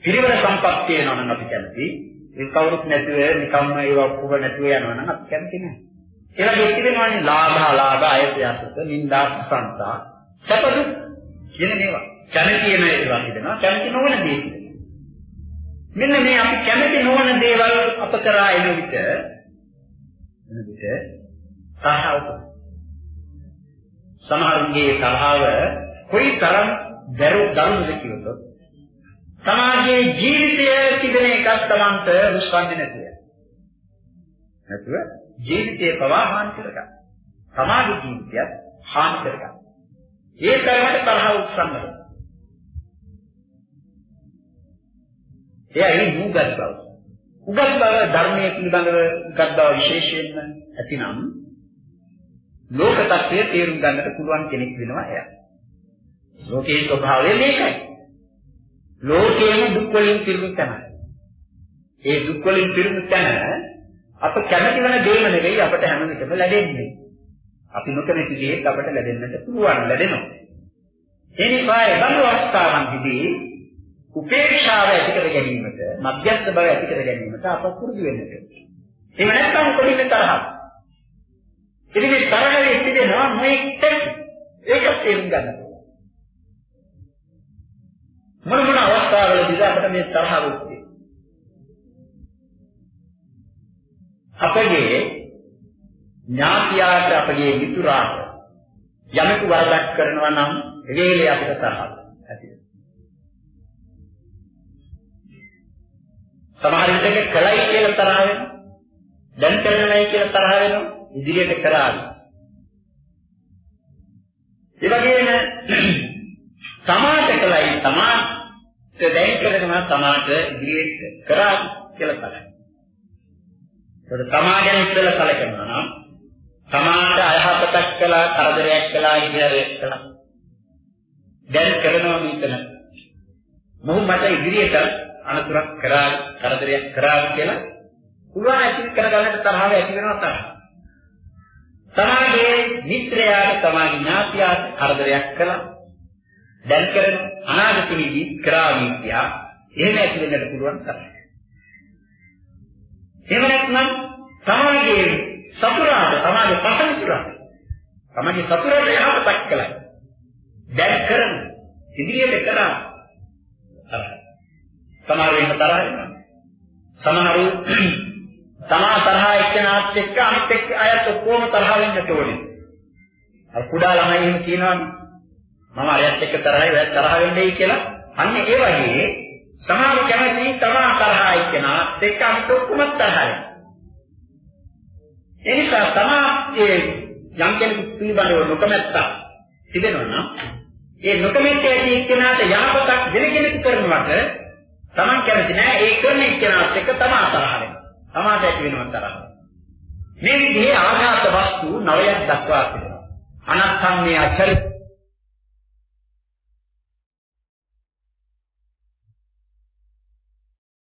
පිරිවර සම්පත්තිය වෙනවා නම් අපි කැමති. ඒ කවුරුත් නැතුව නිකම්ම ඒව ඔක්කොම නැතුව යනවා නම් අපි කැමති නෑ. ඒ වගේ තිබෙනවානේ ලාභ ලාභ අයසයසත නින්දා ප්‍රශංසා සැපදු කියන මේවා. කැමති වෙන ඒවා තිබෙනවා කැමති නොවන දේ. මෙන්න මේ අපි කැමති නොවන දේවල් අප කරා එන විට එන විට තරහව සමහරුන්ගේ තරහව කොයිතරම් දරු දරුණුද කියොත් සමාජයේ ජීවිතය තිබෙන එකක් Tamanට රුස්වන්නේ නැතුව. නැතුව ජීවිතේ පවා හානි කරගන්න. සමාජ ජීවිතයත් හානි කරගන්න. ඒ තරමට තරහ උත්සන්න වෙනවා. එයයි නුගත් බව. උගත් බව ධර්මයේ පිළිබඳව උගත් බව විශේෂයෙන්ම ඇතිනම් ලෝක tattve තේරුම් ගන්නට පුළුවන් කෙනෙක් වෙනවා එයා. ලෝකේ ස්වභාවය මේකයි. ලෝකයේම දුක් වලින් පිරුණු තැන. ඒ දුක් වලින් පිරුණු තැන අප කැමති වෙන දේම නෙවෙයි අපට හැම විටම ලැබෙන්නේ. අපි නොකැමති දේත් අපට ලැබෙන්නට පුළුවන් ලැබෙනවා. ඒ නිසා ඒ බඳු අවස්ථාවන්හිදී උපේක්ෂාව ඇති කර ගැනීමට, මධ්‍යස්ථ බව ඇති කර ගැනීමට අප පුරුදු වෙන්න ඕනේ. එහෙම නැත්නම් කොටින් තරහක්. ඉතින් මේ තරහේ තිබෙනවා මේක ඒක තේරුම් ගන්න ඕනේ. මොන මොන අවස්ථාවලදීද අපිට මේ තරහ වෙන්නේ? අපගේ ඥාතියාට අපගේ මිතුරාට යමෙකු වරදක් කරනවා නම් වේලේ අපිට තරහ ඇති වෙනවා. සමහර විටක කලයි කියලා තරහ වෙනවා. දැන් කරනයි කියලා තරහ වෙනවා. ඉදිරියට කරාවි. ඒ වගේම සමාජ කලයි සමාජ දැන් කරනවා සමාජ ඉදිරියට කරාවි කියලා තරහ. ඒක තමා ගැන ඉස්සෙල්ලා සැලකනවා නම් තමාට අයහපතක් කළා, කරදරයක් කළා, ඉදිරියට කළා. දැන් කරනවා මේකන. මොහු මට ඉදිරියට අනතුරක් කරා, කරදරයක් කරා කියලා පුළුවන් ඇති කරගන්නට තරහව ඇති වෙනවා තරහ. තමාගේ මිත්‍රයාට තමාගේ ඥාතියාට කරදරයක් කළා. දැන් කරන අනාගතයේදී කරාවී කියා එහෙම ඇති වෙන්නට පුළුවන් තරහ. එහෙම නැත්නම් තමාගේ සතුරාට තමාගේ පසමිතුරාට තමාගේ සතුරාට යහපතක් කළා. දැන් කරන ඉදිරියට කරා සමහර වෙන්න තරහ වෙනවා. සමහරු තමා තරහ එක්කනාත් එක්ක අනිත් එක්ක අයත් ඔක්කොම තරහ වෙන්න ඕනේ. අර කුඩා ළමයි එහෙම කියනවානේ. මම අයත් එක්ක තරහයි ඔයත් තරහ වෙන්නේ කියලා. අන්න ඒ වගේ සමහර කැමති තමා තරහයි කෙනා දෙක අනිත් ඔක්කොම තරහයි. ඒ නිසා තමා ඒ යම් කෙනෙකු පිළිබඳව නොකමැත්ත තිබෙනවා නම් ඒ නොකමැත්ත ඇති එක්කෙනාට යහපතක් වෙන කෙනෙකු කරනවට තමන් කැමති නෑ ඒ කරන එක්කෙනාත් එක්ක තමා තරහ වෙනවා. තමාට ඇති වෙනවා තරහ. මේ විදිහේ ආඝාත වස්තු නවයක් දක්වා තිබෙනවා. අනත්තම් මේ අචරිත